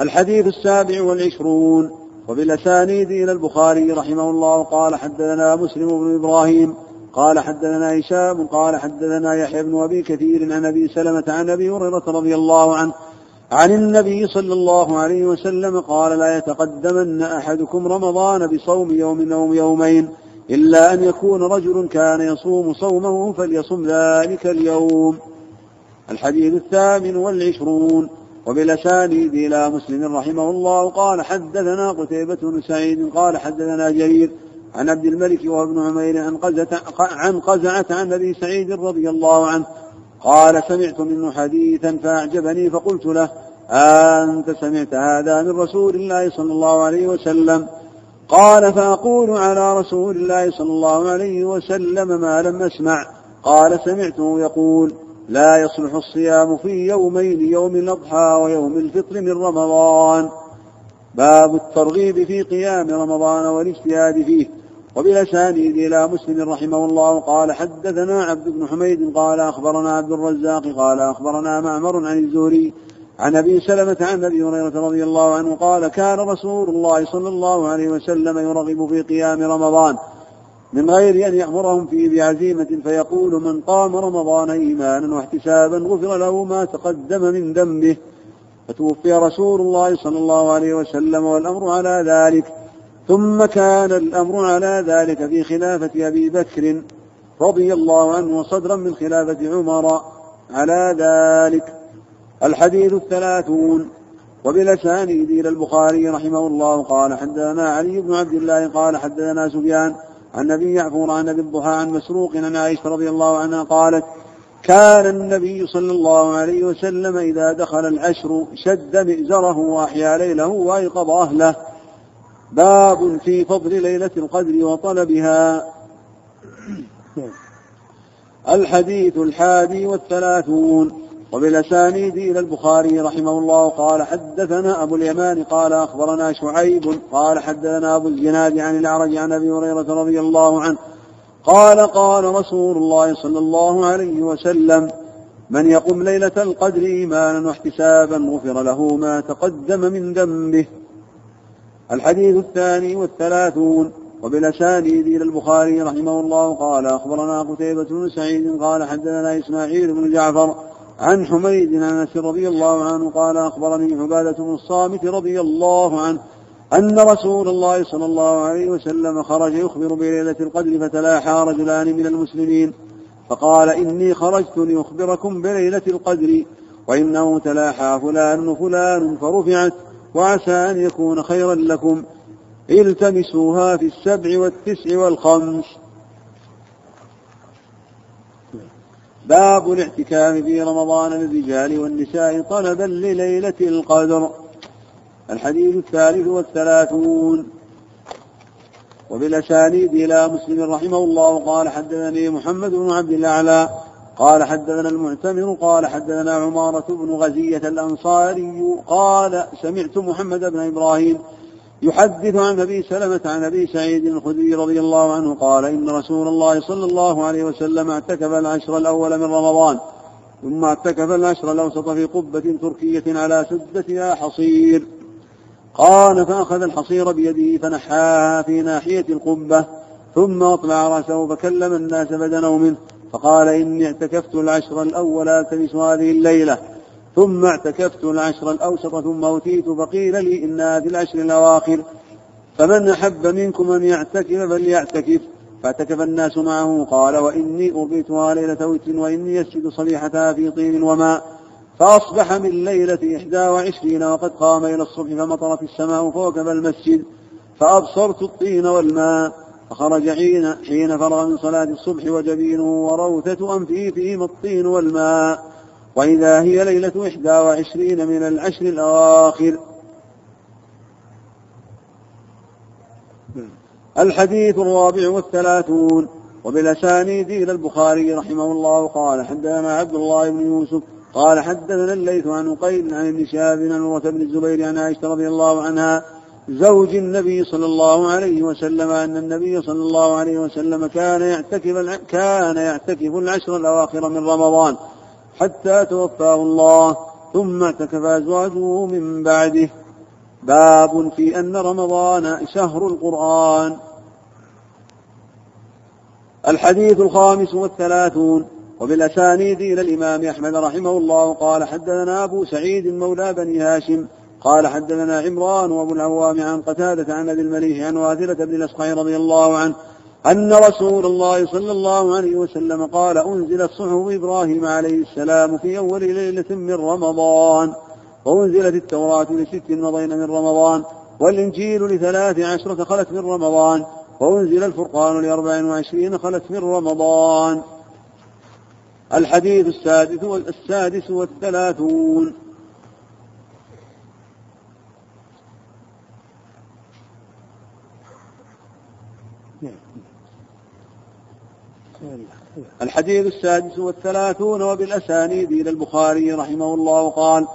الحديث السابع والعشرون. وبالأسانيد إلى البخاري رحمه الله قال حدثنا مسلم بن إبراهيم قال حدثنا هشام قال حدثنا يحيى بن أبي كثير عن أبي سلمة عن أبي هريرة رضي الله عنه عن النبي صلى الله عليه وسلم قال لا يتقدمن أحدكم رمضان بصوم يوم أو يومين إلا أن يكون رجل كان يصوم صومه فليصم ذلك اليوم. الحديث الثامن والعشرون. وبالأسانيد إلى مسلم رحمه الله قال حدثنا قتيبة بن سعيد قال حدثنا جرير عن عبد الملك وابن عمير عن قزعة عن قزعة عن أبي سعيد رضي الله عنه قال سمعت منه حديثا فأعجبني فقلت له أنت سمعت هذا من رسول الله صلى الله عليه وسلم؟ قال فأقول على رسول الله صلى الله عليه وسلم ما لم أسمع. قال سمعته يقول لا يصلح الصيام في يومين يوم الأضحى ويوم الفطر من رمضان. باب الترغيب في قيام رمضان والاجتهاد فيه. وبالأسانيد إلى مسلم رحمه الله قال حدثنا عبد بن حميد قال أخبرنا عبد الرزاق قال أخبرنا معمر عن الزهري عن أبي سلمة عن أبي هريرة رضي الله عنه قال كان رسول الله صلى الله عليه وسلم يرغب في قيام رمضان. من غير أن يأمرهم فيه بعزيمة فيقول من قام رمضان إيمانا واحتسابا غفر له ما تقدم من ذنبه. فتوفي رسول الله صلى الله عليه وسلم والأمر على ذلك. ثم كان الأمر على ذلك في خلافة أبي بكر رضي الله عنه وصدرا من خلافة عمر على ذلك. الحديث الثلاثون. وبالأسانيد إلى البخاري رحمه الله قال حدثنا علي بن عبد الله قال حدثنا سفيان عن ابي يعفور عن أبي الضحى عن مسروق عن عائشة رضي الله عنها قالت كان النبي صلى الله عليه وسلم إذا دخل العشر شد مئزره وأحيا ليله وأيقظ أهله. باب في فضل ليلة القدر وطلبها. الحديث الحادي والثلاثون. وبالأسانيد إلى البخاري رحمه الله قال حدثنا أبو اليمان قال أخبرنا شعيب قال حدثنا أبو الزناد عن الأعرج عن أبي هريرة رضي الله عنه قال قال رسول الله صلى الله عليه وسلم من يقم ليلة القدر إيمانا واحتسابا غفر له ما تقدم من ذنبه. الحديث الثاني والثلاثون وبالأسانيد إلى البخاري رحمه الله قال أخبرنا قتيبة بن سعيد قال حدثنا إسماعيل بن جعفر عن حميد عن أنس رضي الله عنه قال أخبرني عبادة بن الصامت رضي الله عنه أن رسول الله صلى الله عليه وسلم خرج يخبر بليلة القدر فتلاحى رجلان من المسلمين فقال إني خرجت لأخبركم بليلة القدر وإنه تلاحى فلان وفلان فرفعت وعسى أن يكون خيرا لكم التمسوها في السبع والتسع والخمس باب الاعتكاف في رمضان للرجال والنساء طلبا لليلة القدر. الحديث الثالث والثلاثون. وبالأسانيد إلى مسلم رحمه الله قال حدثني محمد بن عبد الأعلى قال حدثنا المعتمر قال حدثنا عمارة بن غزية الأنصاري قال سمعت محمد بن إبراهيم يحدث عن أبي سلمة عن أبي سعيد الخدري رضي الله عنه قال إن رسول الله صلى الله عليه وسلم اعتكف العشر الأول من رمضان ثم اعتكف العشر الأوسط في قبة تركية على سدتها حصير. قال فأخذ الحصير بيده فنحاها في ناحية القبة ثم أطلع رأسه فكلم الناس فدنوا منه فقال إني اعتكفت العشر الأول التمس هذه الليلة ثم اعتكفت العشر الأوسط ثم أوتيت فقيل لي إنها في العشر الأواخر. فمن أحب منكم أن يعتكف فليعتكف. فاعتكف الناس معه قال وإني أوبيتها ليلة وتر وإني يسجد صبيحتها في طين وماء. فأصبح من ليلة إحدى وعشرين وقد قام إلى الصبح فمطرت السماء فوكب المسجد. فأبصرت الطين والماء فخرج حين حين فرغ من صلاة الصبح وجبينه وروثة أنفه فيهما الطين والماء. وإذا هي ليلة إحدى وعشرين من العشر الأواخر. الحديث الرابع والثلاثون. وبالأسانيد إلى البخاري رحمه الله قال حدثنا عبد الله بن يوسف قال حدثنا الليث عن قيل عن ابن شهاب عن عروة بن الزبير عن عائشة رضي الله عنها زوج النبي صلى الله عليه وسلم أن النبي صلى الله عليه وسلم كان يعتكف كان يعتكف العشر الأواخر من رمضان. حتى توفاه الله ثم اعتكف أزواجه من بعده. باب في أن رمضان شهر القرآن. الحديث الخامس والثلاثون. وبالأسانيد إلى الإمام أحمد رحمه الله قال حدثنا أبو سعيد مولى بني هاشم قال حدثنا عمران وأبو العوام عن قتادة عن أبي المليح عن واثلة بن الأصقع رضي الله عنه أن رسول الله صلى الله عليه وسلم قال أنزلت صحف إبراهيم عليه السلام في أول ليلة من رمضان. وأنزلت التوراة لست مضين من رمضان. والإنجيل لثلاث عشرة خلت من رمضان. وأنزل الفرقان لأربع وعشرين خلت من رمضان. الحديث السادس والسادس والثلاثون. الحديث السادس والثلاثون وبالأسانيد إلى البخاري رحمه الله قال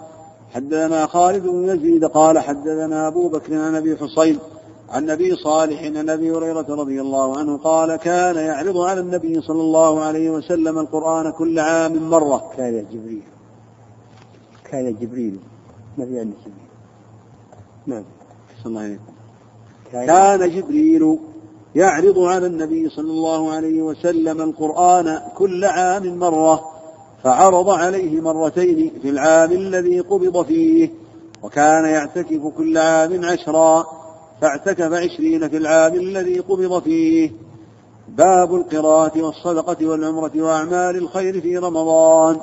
حدثنا خالد بن يزيد قال حدثنا أبو بكر عن أبي حصين عن أبي صالح عن أبي هريرة رضي الله عنه قال كان يعرض على النبي صلى الله عليه وسلم القرآن كل عام مرة. كان جبريل. كان جبريل. ما في عندي جبريل؟ نعم. الله عليكم. كان جبريل. يعرض على النبي صلى الله عليه وسلم القرآن كل عام مرة فعرض عليه مرتين في العام الذي قبض فيه وكان يعتكف كل عام عشرا فاعتكف عشرين في العام الذي قبض فيه. باب القراءة والصدقة والعمرة وأعمال الخير في رمضان.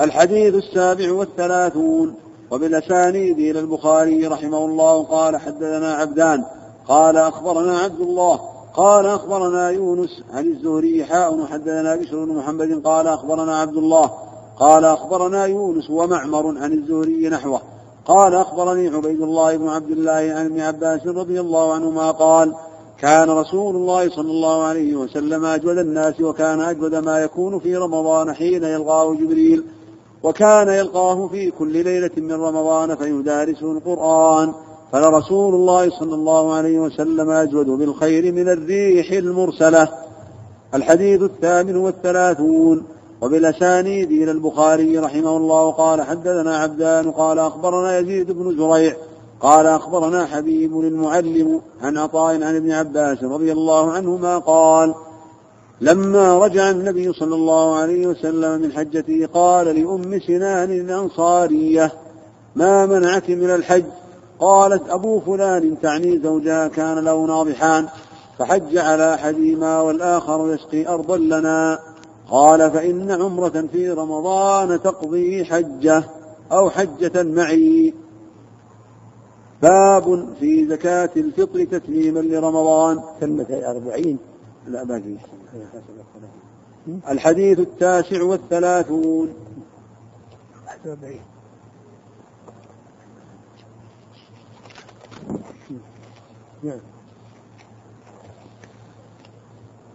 الحديث السابع والثلاثون وبالأسانيد إلى البخاري رحمه الله قال حدثنا عبدان قال أخبرنا عبد الله قال أخبرنا يونس عن الزهري حاء حدثنا بشر بن محمد قال أخبرنا عبد الله قال أخبرنا يونس ومعمر عن الزهري نحوه قال أخبرني عبيد الله بن عبد الله عن ابن عباس رضي الله عنهما قال كان رسول الله صلى الله عليه وسلم أجود الناس وكان أجود ما يكون في رمضان حين يلقاه جبريل وكان يلقاه في كل ليلة من رمضان فيدارسه القرآن. فلرسول الله صلى الله عليه وسلم أجود بالخير من الريح المرسلة. الحديث الثامن والثلاثون. وبالأسانيد إلى البخاري رحمه الله قال حدثنا عبدان قال أخبرنا يزيد بن زريع قال أخبرنا حبيب المعلم عن عطاء عن ابن عباس رضي الله عنهما قال لما رجع النبي صلى الله عليه وسلم من حجته قال لأم سنان الأنصارية ما منعك من الحج؟ قالت أبو فلان تعني زوجها كان له ناضحان فحج على أحدهما والآخر يسقي أرضا لنا. قال فإن عمرة في رمضان تقضي حجة أو حجة معي. باب في زكاة الفطر تسليما لرمضان. تمت الأربعين لا باقي. الحديث التاسع والثلاثون أربعين نعم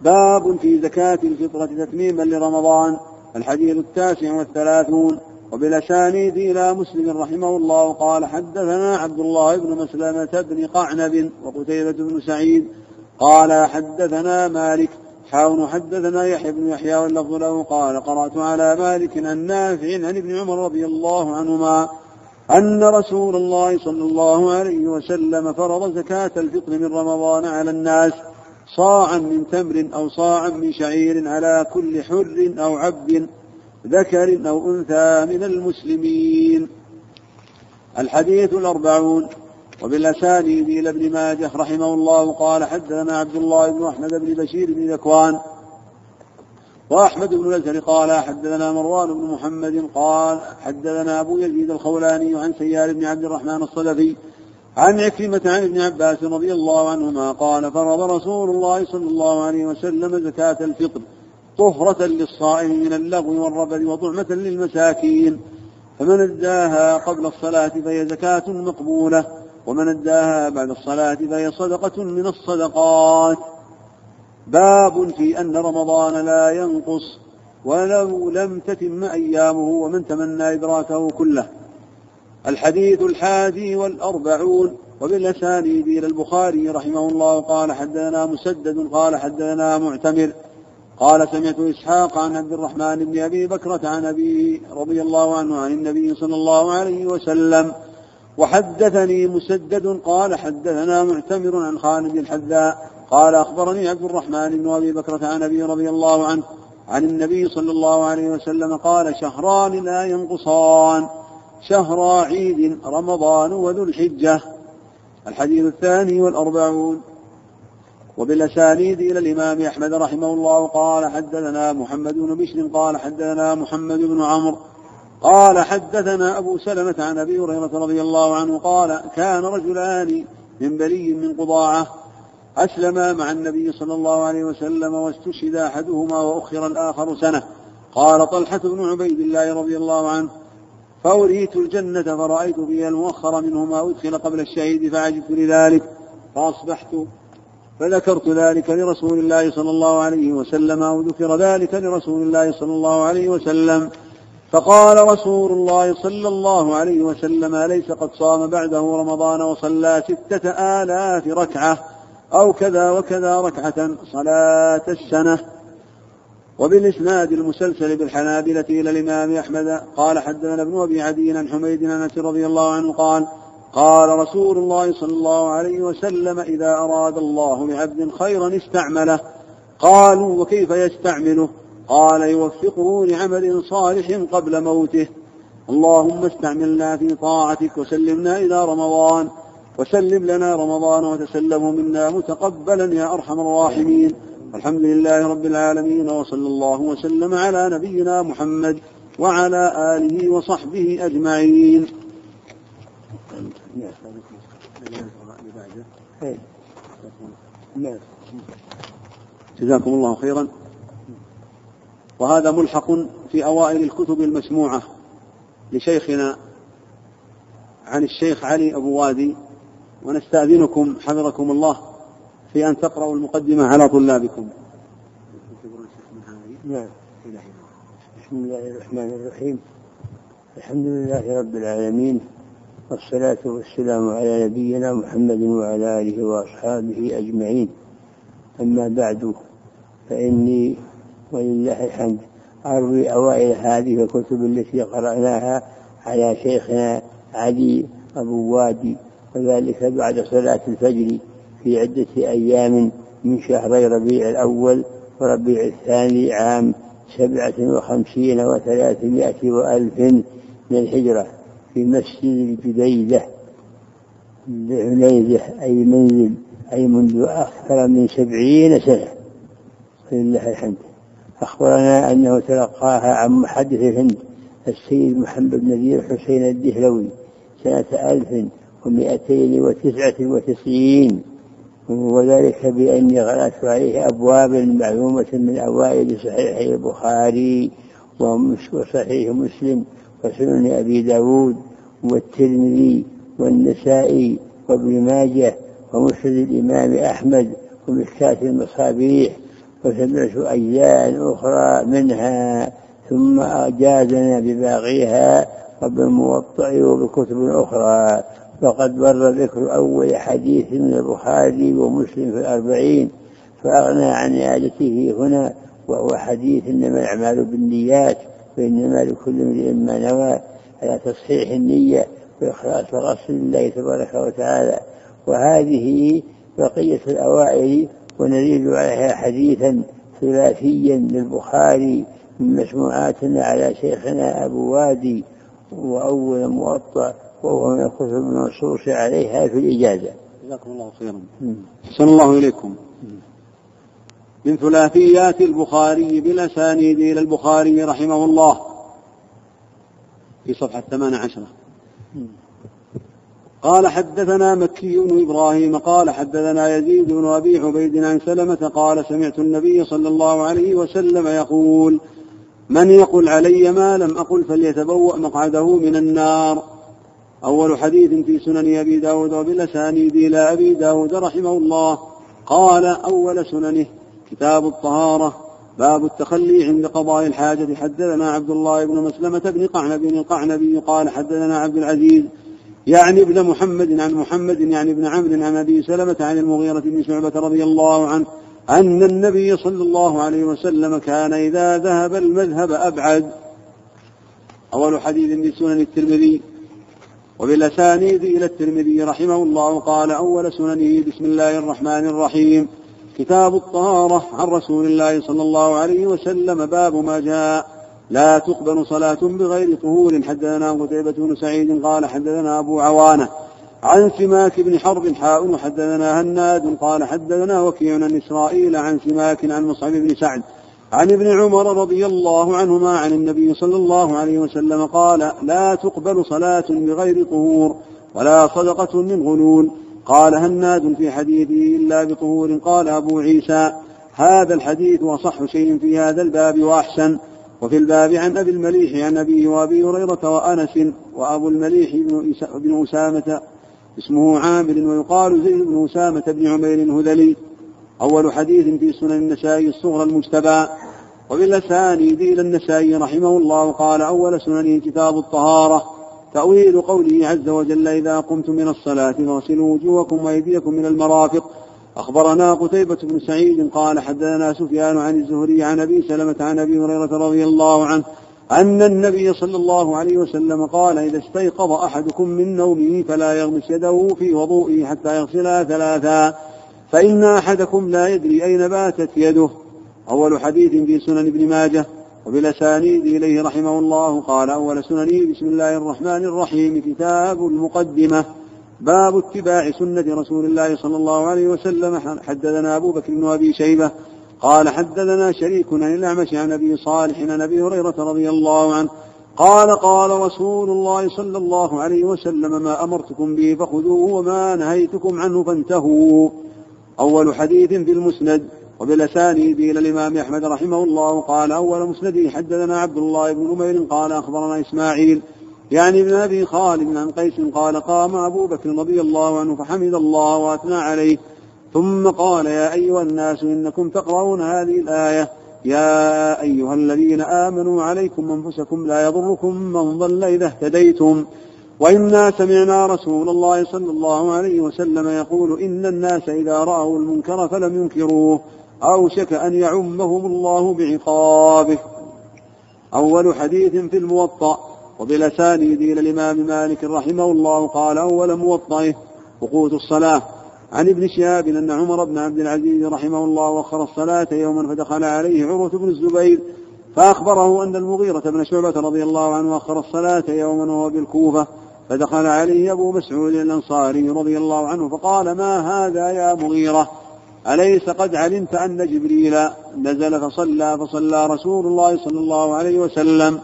باب في زكاة الفطرة تتميما لرمضان الحديث التاسع والثلاثون. وبالأسانيد إلى مسلم رحمه الله قال حدثنا عبد الله بن مسلمة بن قعنب وقتيبة بن سعيد قال حدثنا مالك حاون حدثنا يحيى بن يحيى واللفظ له قال قرأت على مالك عن نافع عن ابن عمر رضي الله عنهما أن رسول الله صلى الله عليه وسلم فرض زكاة الفطر من رمضان على الناس صاعا من تمر أو صاعا من شعير على كل حر أو عبد ذكر أو أنثى من المسلمين. الحديث الأربعون. وبالأسانيد إلى ابن ماجه رحمه الله قال حدثنا عبد الله بن أحمد بن بشير بن ذكوان وأحمد بن الأزهر قال حدثنا مروان بن محمد قال حدثنا أبو يزيد الخولاني عن سيار بن عبد الرحمن الصدفي عن عكرمة عن ابن عباس رضي الله عنهما قال فرض رسول الله صلى الله عليه وسلم زكاة الفطر طهرة للصائم من اللغو والربد وطعمة للمساكين. فمن اداها قبل الصلاة فهي زكاة مقبولة ومن اداها بعد الصلاة فهي صدقة من الصدقات. باب في أن رمضان لا ينقص ولو لم تتم أيامه ومن تمنى إدراكه كله. الحديث الحادي والأربعون وبالأسانيد إلى البخاري رحمه الله. قال حدثنا مسدد قال حدثنا معتمر قال سمعت إسحاق عن عبد الرحمن بن أبي بكرة عن أبيه رضي الله عنه عن النبي صلى الله عليه وسلم. وحدثني مسدد قال حدثنا معتمر عن خالد الحذاء قال أخبرني عبد الرحمن بن أبي بكرة عن أبي رضي الله عنه عن النبي صلى الله عليه وسلم قال شهران لا ينقصان. شهر عيد رمضان وذو الحجة. الحديث الثاني والأربعون. وبالأسانيد إلى الإمام أحمد رحمه الله قال حدثنا محمد بن بشر قال حدثنا محمد بن عمرو قال حدثنا أبو سلمة عن أبي هريرة رضي الله عنه قال كان رجلان من بلي من قضاعة أسلما مع النبي صلى الله عليه وسلم واستشهد أحدهما وأخر الآخر سنة. قال طلحة بن عبيد الله رضي الله عنه فأريت الجنة فرأيت فيها المؤخر منهما أدخل قبل الشهيد فعجبت لذلك فأصبحت فذكرت ذلك لرسول الله صلى الله عليه وسلم أو ذكر ذلك لرسول الله صلى الله عليه وسلم. فقال رسول الله صلى الله عليه وسلم أليس قد صام بعده رمضان وصلى ستة آلاف ركعة؟ أو كذا وكذا ركعة صلاة السنة. وبالإسناد المسلسل بالحنابلة إلى الإمام أحمد قال حدثنا ابن أبي عدي عن حميد أنس رضي الله عنه قال قال رسول الله صلى الله عليه وسلم إذا أراد الله بعبد خيرا استعمله. قالوا وكيف يستعمله؟ قال يوفقه لعمل صالح قبل موته. اللهم استعملنا في طاعتك وسلمنا إلى رمضان. وسلم لنا رمضان وتسلمه منا متقبلا يا أرحم الراحمين. الحمد لله رب العالمين وصلى الله وسلم على نبينا محمد وعلى آله وصحبه أجمعين. جزاكم الله خيرا. وهذا ملحق في أوائل الكتب المسموعة لشيخنا عن الشيخ علي أبو وادي ونستأذنكم حفظكم الله في أن تقرأوا المقدمة على طلابكم. نعم بسم الله الرحمن الرحيم. الحمد لله رب العالمين والصلاة والسلام على نبينا محمد وعلى آله وأصحابه أجمعين. أما بعد فإني ولله الحمد أروي أوائل هذه الكتب التي قرأناها على شيخنا علي أبو وادي. وذلك بعد صلاة الفجر في عدة أيام من شهري ربيع الأول وربيع الثاني عام سبعة وخمسين وثلاثمائة وألف من الهجرة في مسجد الجديدة لعنيزة أي منزل أي منذ أكثر من سبعين سنة. ولله الحمد. أخبرنا أنه تلقاها عن محدث الهند السيد محمد نذير حسين الدهلوي سنة ألف ومائتين وتسعة وتسعين وذلك بأني غلت عليه أبوابا معلومة من أوائل صحيح البخاري وصحيح مسلم وسنن أبي داود والترمذي والنسائي وابن ماجه ومسند الإمام أحمد ومشكاة المصابيح وسمعت أجزاء أخرى منها ثم أجازنا بباقيها وبالموطأ وبكتب أخرى. وقد مر ذكر أول حديث من البخاري ومسلم في الأربعين فأغنى عن إعادته هنا وهو حديث إنما الأعمال بالنيات وإنما لكل امرئ ما نوى على تصحيح النية وإخلاص الغسل لله تبارك وتعالى. وهذه بقية الأوائل ونزيد عليها حديثا ثلاثيا للبخاري من مسموعاتنا على شيخنا أبو وادي وأول موطأ وهو من الكتب المنصوص عليها في الإجازة. جزاكم الله خيرا. أحسن الله إليكم. من ثلاثيات البخاري بالأسانيد إلى البخاري رحمه الله. في صفحة ثمان عشرة قال حدثنا مكي بن إبراهيم قال حدثنا يزيد بن أبي عبيد عن سلمة قال سمعت النبي صلى الله عليه وسلم يقول من يقل علي ما لم أقل فليتبوأ مقعده من النار. أول حديث في سنن أبي داود وبالأسانيد إلى أبي داود رحمه الله قال أول سننه كتاب الطهارة باب التخلي عند قضاء الحاجة. حدثنا عبد الله بن مسلمة بن قعنب القعنبي قال حدثنا عبد العزيز يعني ابن محمد عن محمد يعني ابن عمرو عن أبي سلمة عن المغيرة بن شعبة رضي الله عنه أن النبي صلى الله عليه وسلم كان إذا ذهب المذهب أبعد. أول حديث في سنن الترمذي وبالأسانيد إلى الترمذي رحمه الله قال أول سننه بسم الله الرحمن الرحيم. كتاب الطهارة عن رسول الله صلى الله عليه وسلم. باب ما جاء. لا تقبل صلاة بغير طهور. حدثنا قتيبة بن سعيد قال حدثنا أبو عوانة عن سماك بن حرب حاء. حدثنا هناد قال حدثنا وكيع عن إسرائيل عن سماك عن مصعب بن سعد. عن ابن عمر رضي الله عنهما عن النبي صلى الله عليه وسلم قال لا تقبل صلاة بغير طهور ولا صدقة من غلول قال هناد في حديثه إلا بطهور. قال أبو عيسى هذا الحديث أصح شيء في هذا الباب وأحسن. وفي الباب عن أبي المليح عن أبيه وأبي هريرة وأنس وأبو المليح بن أسامة اسمه عامر ويقال زيد بن أسامة بن عمير الهذلي. أول حديث في سنن النسائي الصغرى المجتبى. وبالأسانيد إلى النسائي رحمه الله قال أول سننه كتاب الطهارة. تأويل قوله عز وجل إذا قمتم من الصلاة فاغسلوا وجوهكم وأيديكم من المرافق. أخبرنا قتيبة بن سعيد قال حدثنا سفيان عن الزهري عن أبي سلمة عن أبي هريرة رضي الله عنه أن النبي صلى الله عليه وسلم قال إذا استيقظ أحدكم من نومه فلا يغمس يده في وضوئه حتى يغسلها ثلاثا. فإن أحدكم لا يدري أين باتت يده. أول حديث في سنن ابن ماجه وبالأسانيد إليه رحمه الله قال أول سننه بسم الله الرحمن الرحيم كتاب المقدمة باب اتباع سنة رسول الله صلى الله عليه وسلم. حدثنا أبو بكر بن أبي شيبة قال حدثنا شريك عن الأعمش عن أبي صالح عن أبي هريرة رضي الله عنه قال قال رسول الله صلى الله عليه وسلم ما أمرتكم به فخذوه وما نهيتكم عنه فانتهوا. أول حديث في المسند وبالأسانيد إلى الإمام أحمد رحمه الله قال أول مسنده حدثنا عبد الله بن نمير قال أخبرنا إسماعيل يعني ابن أبي خالد عن قيس قال قام أبو بكر رضي الله عنه فحمد الله وأثنى عليه ثم قال يا أيها الناس إنكم تقرؤون هذه الآية يا أيها الذين آمنوا عليكم أنفسكم لا يضركم من ضل إذا اهتديتم وإنا سمعنا رسول الله صلى الله عليه وسلم يقول إن الناس إذا رأوا المنكر فلم ينكروه أوشك أن يعمهم الله بعقابه. أول حديث في الموطأ وبالأسانيد إلى الإمام مالك رحمه الله قال أول موطئه وقوت الصلاة. عن ابن شهاب أن عمر بن عبد العزيز رحمه الله وخر الصلاة يوما فدخل عليه عروة بن الزبير فأخبره أن المغيرة بن شعبة رضي الله عنه أخر الصلاة يوما وهو بالكوفة فدخل عليه أبو مسعود الأنصاري رضي الله عنه فقال ما هذا يا مغيرة؟ أليس قد علمت أن جبريل نزل فصلى فصلى رسول الله صلى الله عليه وسلم؟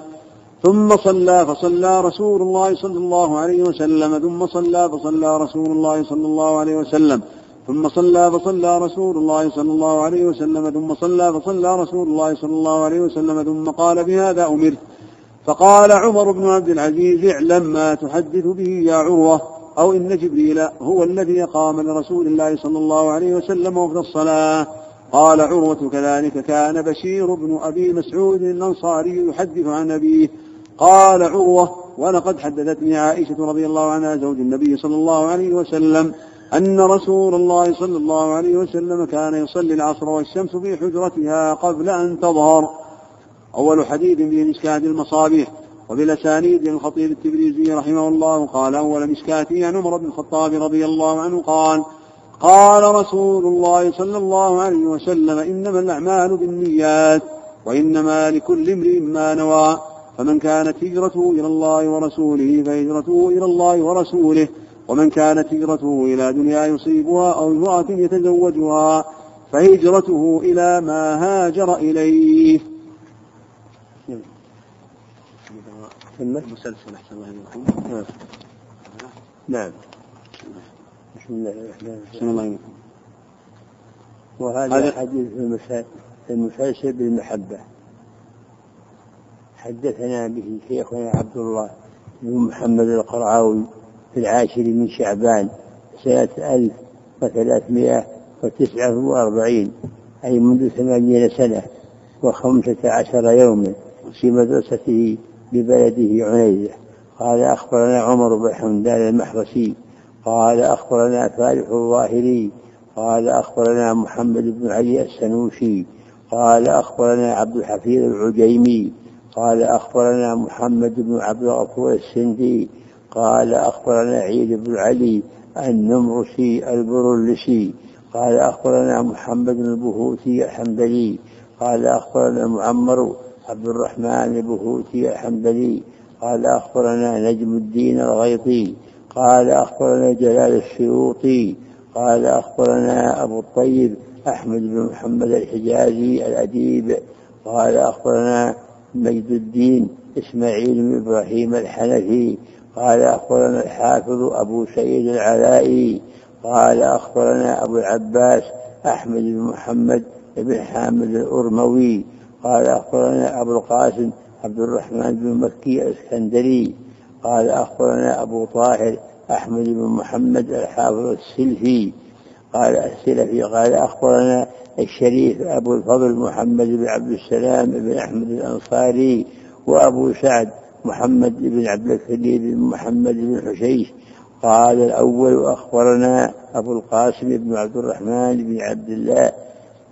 ثم صلى فصلى رسول الله صلى الله عليه وسلم ثم صلى فصلى رسول الله صلى الله عليه وسلم ثم صلى فصلى رسول الله صلى الله عليه وسلم ثم صلى فصلى رسول الله صلى الله عليه وسلم ثم قال بهذا أمرت. فقال عمر بن عبد العزيز اعلم ما تحدث به يا عروة. أو إن جبريل هو الذي قام لرسول الله صلى الله عليه وسلم وفد الصلاة. قال عروة كذلك كان بشير بن أبي مسعود الأنصاري يحدث عن أبيه. قال عروة ولقد حدثتني عائشة رضي الله عنها زوج النبي صلى الله عليه وسلم أن رسول الله صلى الله عليه وسلم كان يصلي العصر والشمس في حجرتها قبل أن تظهر. أول حديث في مشكاة المصابيح. وبالأسانيد الخطيب التبريزي رحمه الله قال أول مشكاته عن عمر بن الخطاب رضي الله عنه قال قال رسول الله صلى الله عليه وسلم إنما الأعمال بالنيات وإنما لكل امرئ ما نوى فمن كانت هجرته إلى الله ورسوله فهجرته إلى الله ورسوله ومن كانت هجرته إلى دنيا يصيبها أو امرأة يتزوجها فهجرته إلى ما هاجر إليه. مسلسل أحسن الله نعم. بسم الله الرحمن الرحيم وهذا حديث المسلسل بالمحبة. حدثنا به شيخنا عبد الله بن محمد القرعاوي في العاشر من شعبان سنة ألف وثلاثمائة وتسعة وأربعين أي منذ ثمانين سنة وخمسة عشر يوما في مدرسته ببلده عنيزة قال أخبرنا عمر بن حمدان المحرسي. قال أخبرنا فالح الظاهري. قال أخبرنا محمد بن علي السنوسي قال أخبرنا عبد الحفيظ العجيمي. قال أخبرنا محمد بن عبد الغفور السندي. قال أخبرنا عيد بن علي النمرسي البرلسي. قال أخبرنا محمد بن البهوتي الحنبلي. قال أخبرنا معمر عبد الرحمن البهوتي الحنبلي قال أخبرنا نجم الدين الغيطي قال أخبرنا جلال السيوطي قال أخبرنا أبو الطيب أحمد بن محمد الحجازي الأديب قال أخبرنا مجد الدين إسماعيل بن إبراهيم الحنفي قال أخبرنا الحافظ أبو سعيد العلائي قال أخبرنا أبو العباس أحمد بن محمد بن حامد الأرموي قال أخبرنا أبو القاسم عبد الرحمن بن مكي الإسكندري قال أخبرنا أبو طاهر أحمد بن محمد الحافظ السلفي قال السلفي قال أخبرنا الشريف أبو الفضل محمد بن عبد السلام بن أحمد الأنصاري وأبو سعد محمد بن عبد الكريم بن محمد بن حشيش. قال الأول أخبرنا أبو القاسم بن عبد الرحمن بن عبد الله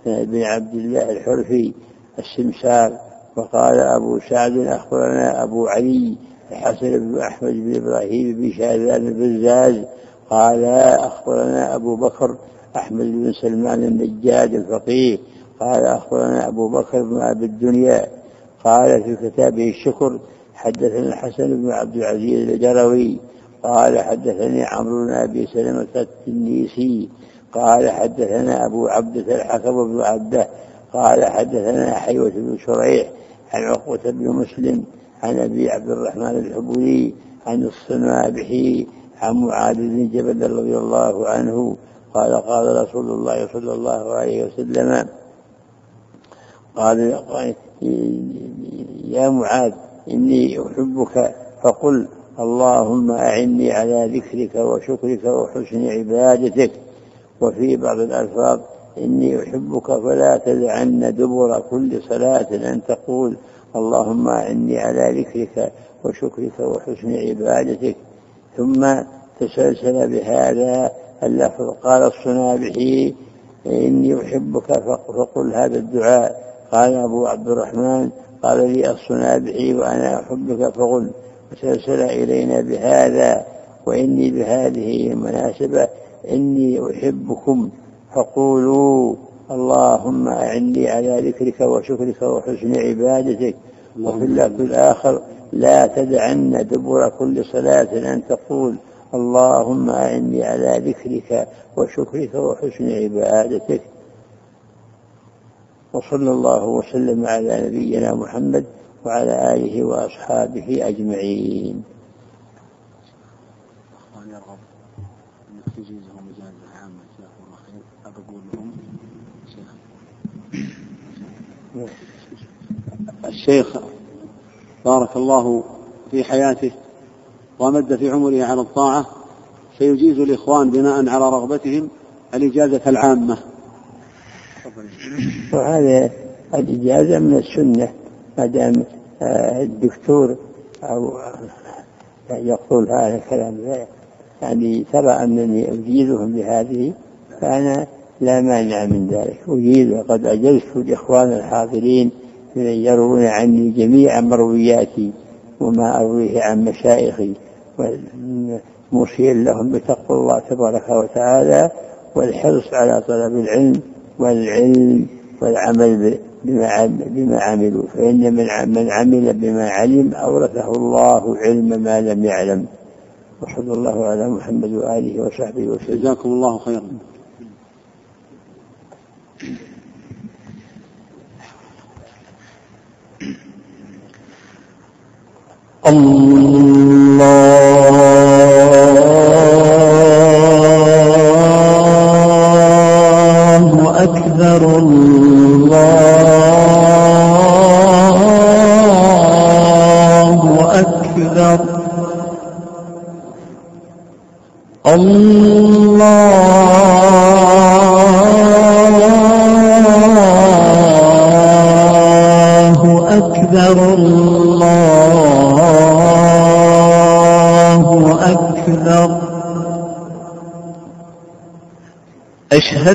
بن عبد الله الحرفي السمسار وقال أبو سعد أخبرنا أبو علي الحسن بن أحمد بن إبراهيم بن شاذان البزاز قال أخبرنا أبو بكر أحمد بن سلمان النجاد الفقيه قال أخبرنا أبو بكر بن أبي الدنيا قال في كتابه الشكر حدثنا الحسن بن عبد العزيز الجروي قال حدثني عمرو بن أبي سلمة التنيسي قال حدثنا أبو عبدة الحكم بن عبدة قال حدثنا حيوة بن شريح عن عقبة بن مسلم عن أبي عبد الرحمن الحبولي عن الصنابحي عن معاذ بن جبل رضي الله عنه قال قال رسول الله صلى الله عليه وسلم قال يا معاذ إني أحبك فقل اللهم أعني على ذكرك وشكرك وحسن عبادتك وفي بعض الألفاظ إني أحبك فلا تدعن دبر كل صلاة أن تقول اللهم أعني على ذكرك وشكرك وحسن عبادتك. ثم تسلسل بهذا اللفظ. قال الصنابحي إني أحبك فقل هذا الدعاء. قال أبو عبد الرحمن قال لي الصنابحي وأنا أحبك فقل وسلسل إلينا بهذا وإني بهذه المناسبة إني أحبكم. فقولوا اللهم أعني على ذكرك وشكرك وحسن عبادتك وفي اللفظ الآخر لا تدعن دبر كل صلاة أن تقول اللهم أعني على ذكرك وشكرك وحسن عبادتك. وصلى الله وسلم على نبينا محمد وعلى آله وأصحابه أجمعين يرغب انك تجيزهم اجازه عامه جزاكم الله خير ابى أقول لهم شيخ الشيخ بارك الله في حياته ومد في عمره على الطاعة فيجيز الإخوان بناء على رغبتهم الإجازة العامة. وهذا الإجازة من السنة ما دام آه، الدكتور أو يقول هذا الكلام. يعني ترى أنني أجيزهم بهذه فأنا لا مانع من ذلك. أجيز وقد أجزت الإخوان الحاضرين من يروون عني جميع مروياتي وما أرويه عن مشايخي. موصيا لهم بتقوى الله تبارك وتعالى والحرص على طلب العلم والعلم والعمل بما بما عملوا. فإن من من عمل بما علم أورثه الله علم ما لم يعلم. وصلى الله على محمد وآله وصحبه وسلم. جزاكم الله خيرا. اللہ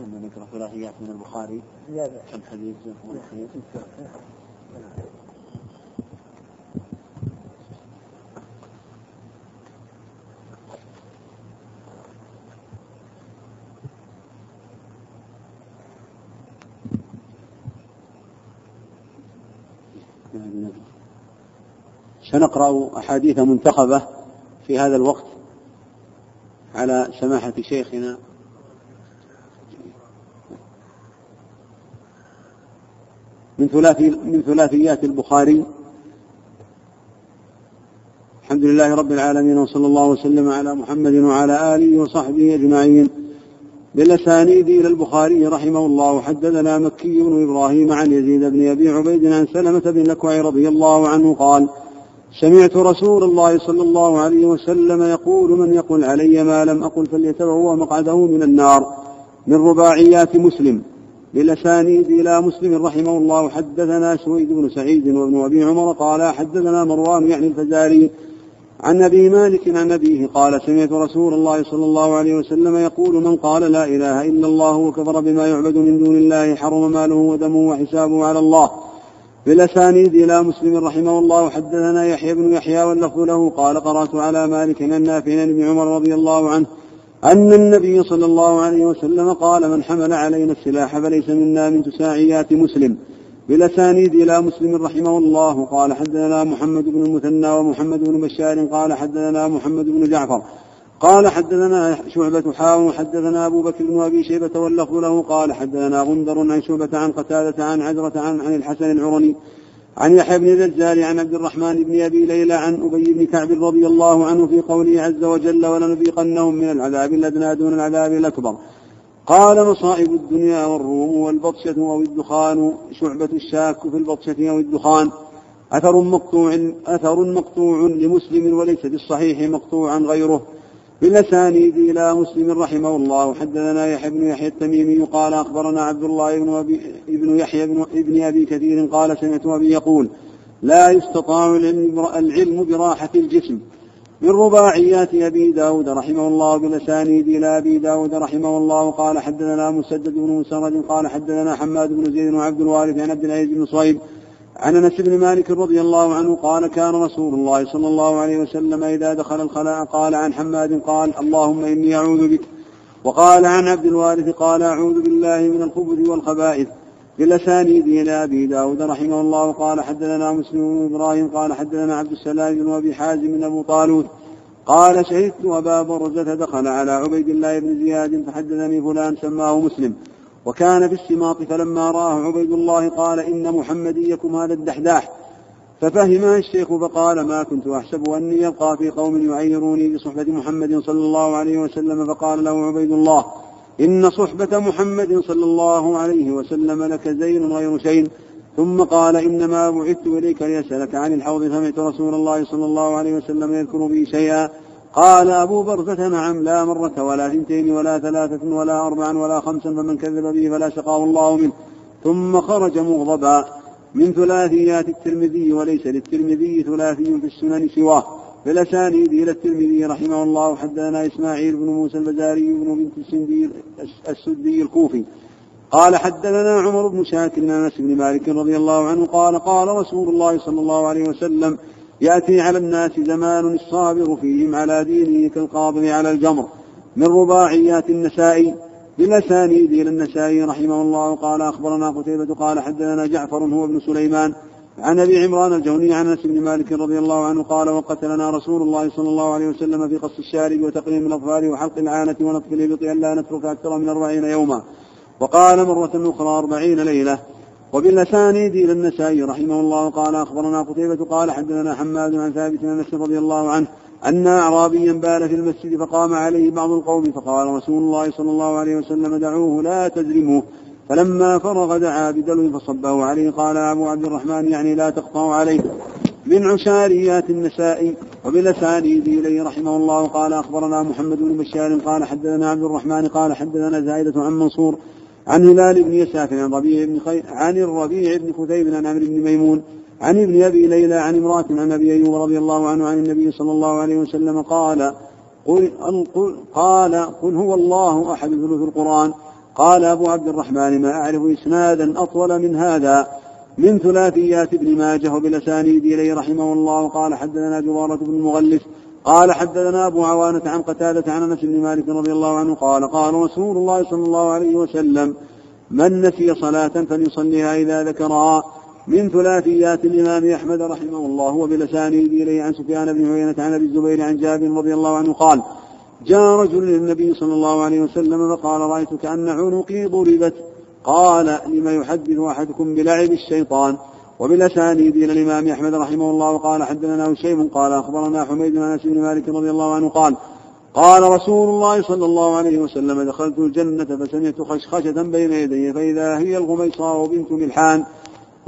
لنا نقرأ ثلاثيات من البخاري. لا بأس كم حديث جزاكم الله خير سنقرأ أحاديث منتخبة في هذا الوقت على سماحة شيخنا ثلاثي من ثلاثيات البخاري. الحمد لله رب العالمين وصلى الله وسلم على محمد وعلى آله وصحبه أجمعين. بالأسانيد إلى البخاري رحمه الله حدثنا مكي بن إبراهيم عن يزيد بن أبي عبيد عن سلمة بن الأكوع رضي الله عنه قال سمعت رسول الله صلى الله عليه وسلم يقول من يقل علي ما لم أقل فليتبوأ مقعده من النار من رباعيات مسلم. بالأسانيد إلى مسلم رحمه الله. حدثنا سويد بن سعيد وابن أبي عمر قال حدثنا مروان يعني الفزاري عن أبي مالك عن أبيه قال سمعت رسول الله صلى الله عليه وسلم يقول من قال لا إله إلا الله وكفر بما يعبد من دون الله حرم ماله ودمه وحسابه على الله. بالاسانيد إلى مسلم رحمه الله. حدثنا يحيى بن يحيى واللفظ له. قال قرأت على مالك عن نافع ابن عمر رضي الله عنه أن النبي صلى الله عليه وسلم قال من حمل علينا السلاح فليس منا من تساعيات مسلم. بالأسانيد إلى مسلم رحمه الله. قال حدثنا محمد بن المثنى ومحمد بن بشار. قال حدثنا محمد بن جعفر. قال حدثنا شعبة حاو حدثنا أبو بكر بن أبي شيبة واللفظ له. قال حدثنا غندر عن شعبة عن قتادة عن عجرة عن, عن الحسن العرني. عن يحيى بن الزال عن عبد الرحمن بن أبي ليلى عن أبي بن كعب رضي الله عنه في قوله عز وجل ولنذيقنهم من العذاب الأدنى دون العذاب الأكبر قال مصائب الدنيا والروم والبطشة أو الدخان شعبة الشاك في البطشة أو الدخان أثر مقطوع أثر مقطوع لمسلم وليس بالصحيح مقطوعا غيره. بالأسانيد إلى مسلم رحمه الله. حدثنا يحيى بن يحيى التميمي قال أخبرنا عبد الله بن أبي ابن يحيى بن ابن أبي كثير قال سمعت أبي يقول لا يستطاع العلم براحة الجسم. من رباعيات أبي داود رحمه الله بالأسانيد إلى أبي داود رحمه الله. قال حدثنا مسدد بن مسرد قال حدثنا حماد بن زيد وعبد الوارث عن عبد العزيز بن صهيب عن انس بن مالك رضي الله عنه قال كان رسول الله صلى الله عليه وسلم إذا دخل الخلاء قال عن حماد قال اللهم إني أعوذ بك. وقال عن عبد الوارث قال أعوذ بالله من الخبث والخبائث. بالاسانيد إلى أبي داود رحمه الله قال حدثنا مسلم بن إبراهيم قال حدثنا عبد السلام بن أبي حازم من ابو طالوت. قال شهدت أبا برزة دخل على عبيد الله بن زياد فحدثني فلان سماه مسلم. وكان في السماط فلما راه عبيد الله قال إن محمديكم هذا الدحداح. ففهمها الشيخ فقال ما كنت أحسب أني يبقى في قوم يعيروني بصحبة محمد صلى الله عليه وسلم. فقال له عبيد الله إن صحبة محمد صلى الله عليه وسلم لك زين غير شيء ثم قال إنما بعثت إليك لأسألك عن الحوض. سمعت رسول الله صلى الله عليه وسلم يذكر بي شيئا. قال أبو برزة نعم لا مرة ولا ثنتين ولا ثلاثة ولا أربعا ولا خمسا فمن كذب به فلا شقاه الله منه. ثم خرج مغضبا من ثلاثيات الترمذي وليس للترمذي ثلاثي في السنن سواه. بالأسانيد إلى الترمذي رحمه الله حدثنا إسماعيل بن موسى البزاري بن بنت السندي السدي الكوفي. قال حدثنا عمر بن شاكر أنس بن مالك رضي الله عنه قال قال رسول الله صلى الله عليه وسلم يأتي على الناس زمان الصابر فيهم على دينه كالقابض على الجمر من رباعيات النسائي بالأسانيد إلى النسائي رحمه الله. قال أخبرنا قتيبة قال حدثنا جعفر هو ابن سليمان عن أبي عمران الجوني عن أنس بن مالك رضي الله عنه قال وقتلنا رسول الله صلى الله عليه وسلم في قص الشارب وتقليم الأظفار وحلق العانة ونطف الإبط الا نترك أكثر من أربعين يوما. وقال مرة أخرى أربعين ليلة. وبالأسانيد إلى النسائي رحمه الله قال أخبرنا قتيبة قال حدثنا حماد عن ثابت بن أنس رضي الله عنه أن أعرابيا بال في المسجد فقام عليه بعض القوم فقال رسول الله صلى الله عليه وسلم دعوه لا تزرموه فلما فرغ دعا بدلو فصبه عليه قال أبو عبد الرحمن يعني لا تقطعوا عليه. من عشاريات النساء وبالأسانيد إليه رحمه الله قال أخبرنا محمد بن بشار قال حدثنا عبد الرحمن قال حدثنا زائدة عن منصور عن هلال بن يساف عن ربيع بن خي... عن الربيع بن خثيب عن عمرو بن ميمون عن ابن أبي ليلى عن امرأة عن أبي أيوب رضي الله عنه عن النبي صلى الله عليه وسلم قال قل, قال قل هو الله أحد ثلث القرآن. قال أبو عبد الرحمن ما أعرف إسنادا أطول من هذا. من ثلاثيات ابن ماجه وبالأسانيد إليه رحمه الله. قال حدثنا جوارة بن المغلس قال حدثنا أبو عوانة عن قتادة عن أنس بن مالك رضي الله عنه قال قال رسول الله صلى الله عليه وسلم من نسي صلاة فليصليها إذا ذكرها. من ثلاثيات الإمام أحمد رحمه الله وبالأسانيد إليه عن سفيان بن عيينة عن أبي الزبير عن جابر رضي الله عنه قال جاء رجل للنبي صلى الله عليه وسلم فقال رأيت كأن عنقي ضربت. قال لما يحدث أحدكم بلعب الشيطان؟ وبالأسانيد إلى الإمام أحمد رحمه الله قال حدثنا هشيم قال أخبرنا حميد بن أنس بن مالك رضي الله عنه قال قال رسول الله صلى الله عليه وسلم دخلت الجنة فسمعت خشخشة بين يدي فإذا هي الغميصاء بنت ملحان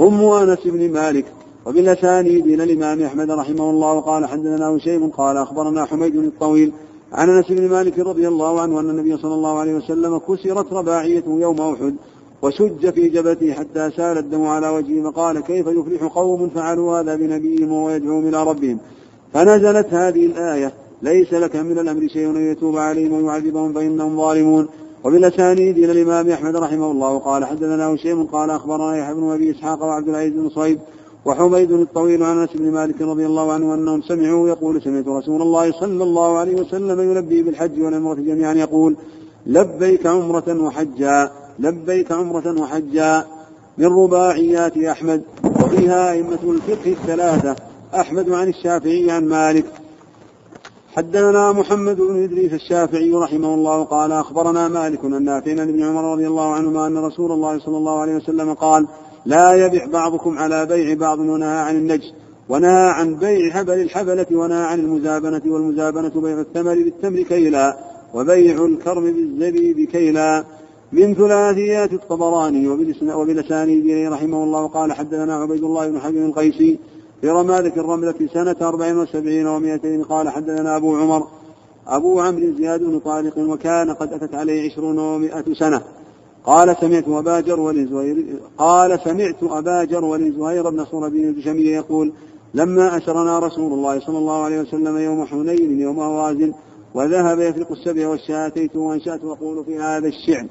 أم أنس بن مالك وبالأسانيد إلى الإمام أحمد رحمه الله قال حدثنا هشيم قال أخبرنا حميد الطويل عن أنس بن مالك رضي الله عنه أن النبي صلى الله عليه وسلم كسرت رباعيته يوم أحد وشج في جبهته حتى سال الدم على وجهه فقال كيف يفلح قوم فعلوا هذا بنبيهم وهو يدعوهم إلى ربهم؟ فنزلت هذه الآية ليس لك من الأمر شيء أن يتوب عليهم ويعذبهم فإنهم ظالمون. وبالأسانيد إلى الإمام أحمد رحمه الله قال حدثنا هشيم قال أخبرنا يحيى بن أبي إسحاق وعبد العزيز بن صهيب وحميد الطويل عن أنس بن مالك رضي الله عنه أنهم سمعوا يقول سمعت رسول الله صلى الله عليه وسلم يلبي بالحج والعمرة جميعا يقول لبيك عمرة وحجا. لبيك عمرة وحجا من رباعيات أحمد وفيها أئمة الفقه الثلاثة أحمد عن الشافعي عن مالك. حدثنا محمد بن إدريس الشافعي رحمه الله قال أخبرنا مالك أن نافع عن ابن عمر رضي الله عنهما أن رسول الله صلى الله عليه وسلم قال لا يبع بعضكم على بيع بعض ونهى عن النجس ونهى عن بيع حبل الحبلة ونهى عن المزابنة والمزابنة بيع الثمر بالتمر كيلا وبيع الكرم بالزبيب كيلا. من ثلاثيات الطبراني وبلسانه رحمه الله قال حدثنا عبيد الله بن حبيب القيسي في رمادة الرملة سنة أربع وسبعين ومائتين قال حدثنا أبو عمر أبو عمرو زياد بن طارق وكان قد أتت عليه عشرون ومائة سنة. قال سمعت أبا جرول زهير قال سمعت أبا جرول زهير بن صرد الجشمي يقول لما أسرنا رسول الله صلى الله عليه وسلم يوم حنين يوم هوازن وذهب يفرق السبي والشاء أتيته وأنشأت أقول في هذا الشعر.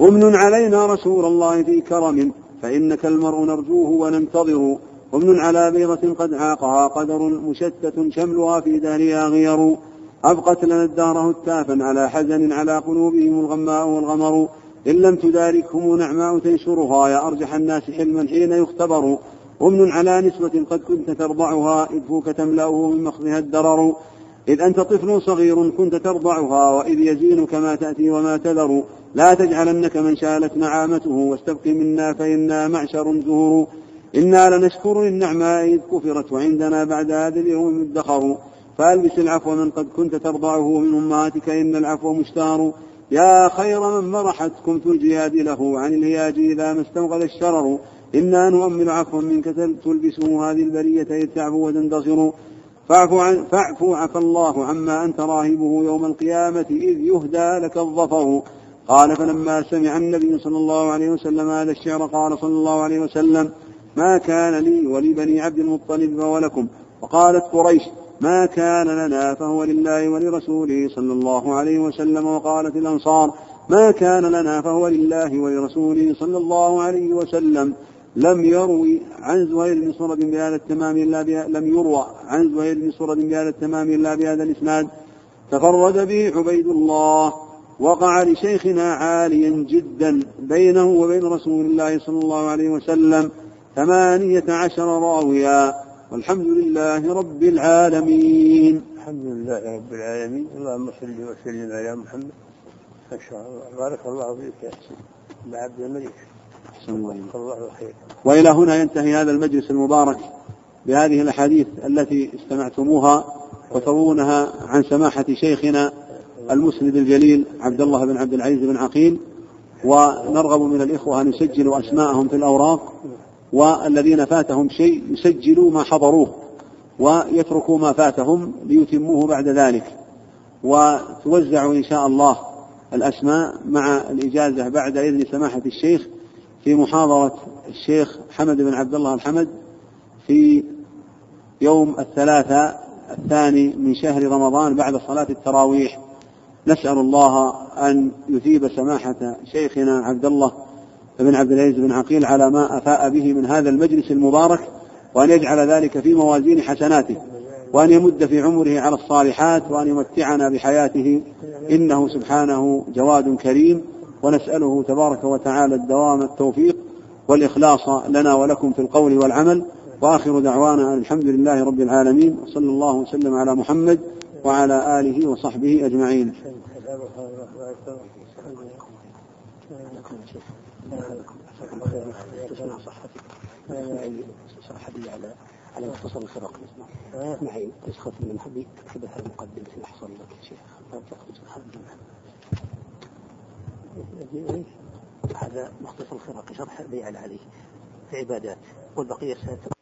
أمن علينا رسول الله في كرم فإنك المرء نرجوه وننتظر. أمن على بيضة قد عاقها قدر مشتت شملها في دهرها غير. أبقت لنا الدهر هتافا على حزن على قلوبهم الغماء والغمر. إن لم تداركهم نعماء تنشرها يا أرجح الناس حلما حين يختبر. أمن على نسوة قد كنت ترضعها إذ فوك تملأه من مخضها الدرر. إذ أنت طفل صغير كنت ترضعها وإذ يزين كما تأتي وما تذر. لا تجعلنك من شالت نعامته واستبق منا فإنا معشر زهور إنا لنشكر النعماء إذ كفرت وعندنا بعد هذا اليوم مدخر فألبس العفو من قد كنت ترضعه من أمهاتك إن العفو مشتار. يا خير من مرحت كنت الجياد له عن الهياج إذا ما استوغل الشرر. إنا نؤمل عفوا منك تلبسه هذه البرية إذ تعفو وتنتصر فاعفو عن فاعفو عفى الله عما أنت راهبه يوم القيامة إذ يهدى لك الظفر. قال فلما سمع النبي صلى الله عليه وسلم هذا الشعر قال صلى الله عليه وسلم ما كان لي ولبني عبد المطلب ولكم. وقالت قريش ما كان لنا فهو لله ولرسوله صلى الله عليه وسلم. وقالت الأنصار ما كان لنا فهو لله ولرسوله صلى الله عليه وسلم. لم يروي عن زهير بن صرد بهذا التمام إلا لم يروى عن زهير بن صرد بهذا التمام إلا بهذا الإسناد. تفرد به عبيد الله. وقع لشيخنا عاليا جدا بينه وبين رسول الله صلى الله عليه وسلم ثمانية عشر راويا. والحمد لله رب العالمين. الحمد لله رب العالمين. اللهم صل وسلم على محمد. ما شاء الله. بارك الله فيك يا سيدي عبد الملك. الله الله خير وإلى هنا ينتهي هذا المجلس المبارك بهذه الأحاديث التي استمعتموها وترونها عن سماحة شيخنا المسند الجليل عبد الله بن عبد العزيز بن عقيل ونرغب من الإخوة أن يسجلوا أسماءهم في الأوراق والذين فاتهم شيء يسجلوا ما حضروه ويتركوا ما فاتهم ليتموه بعد ذلك. وتوزع إن شاء الله الأسماء مع الإجازة بعد إذن سماحة الشيخ في محاضرة الشيخ حمد بن عبد الله الحمد في يوم الثلاثاء الثاني من شهر رمضان بعد صلاة التراويح. نسأل الله أن يثيب سماحة شيخنا عبد الله بن عبد العزيز بن عقيل على ما أفاء به من هذا المجلس المبارك وأن يجعل ذلك في موازين حسناته وأن يمد في عمره على الصالحات وأن يمتعنا بحياته. إنه سبحانه جواد كريم ونسأله تبارك وتعالى الدوام التوفيق والإخلاص لنا ولكم في القول والعمل. وآخر دعوانا الحمد لله رب العالمين وصلى الله وسلم على محمد وعلى آله وصحبه أجمعين. صحتي على على مختصر الفرق معي نسخة من حبي تكتبها المقدمة الأحصل لك يا شيخ هذا مختصر الفرق شرح بيع عليه. في عبادات. والبقية ستكون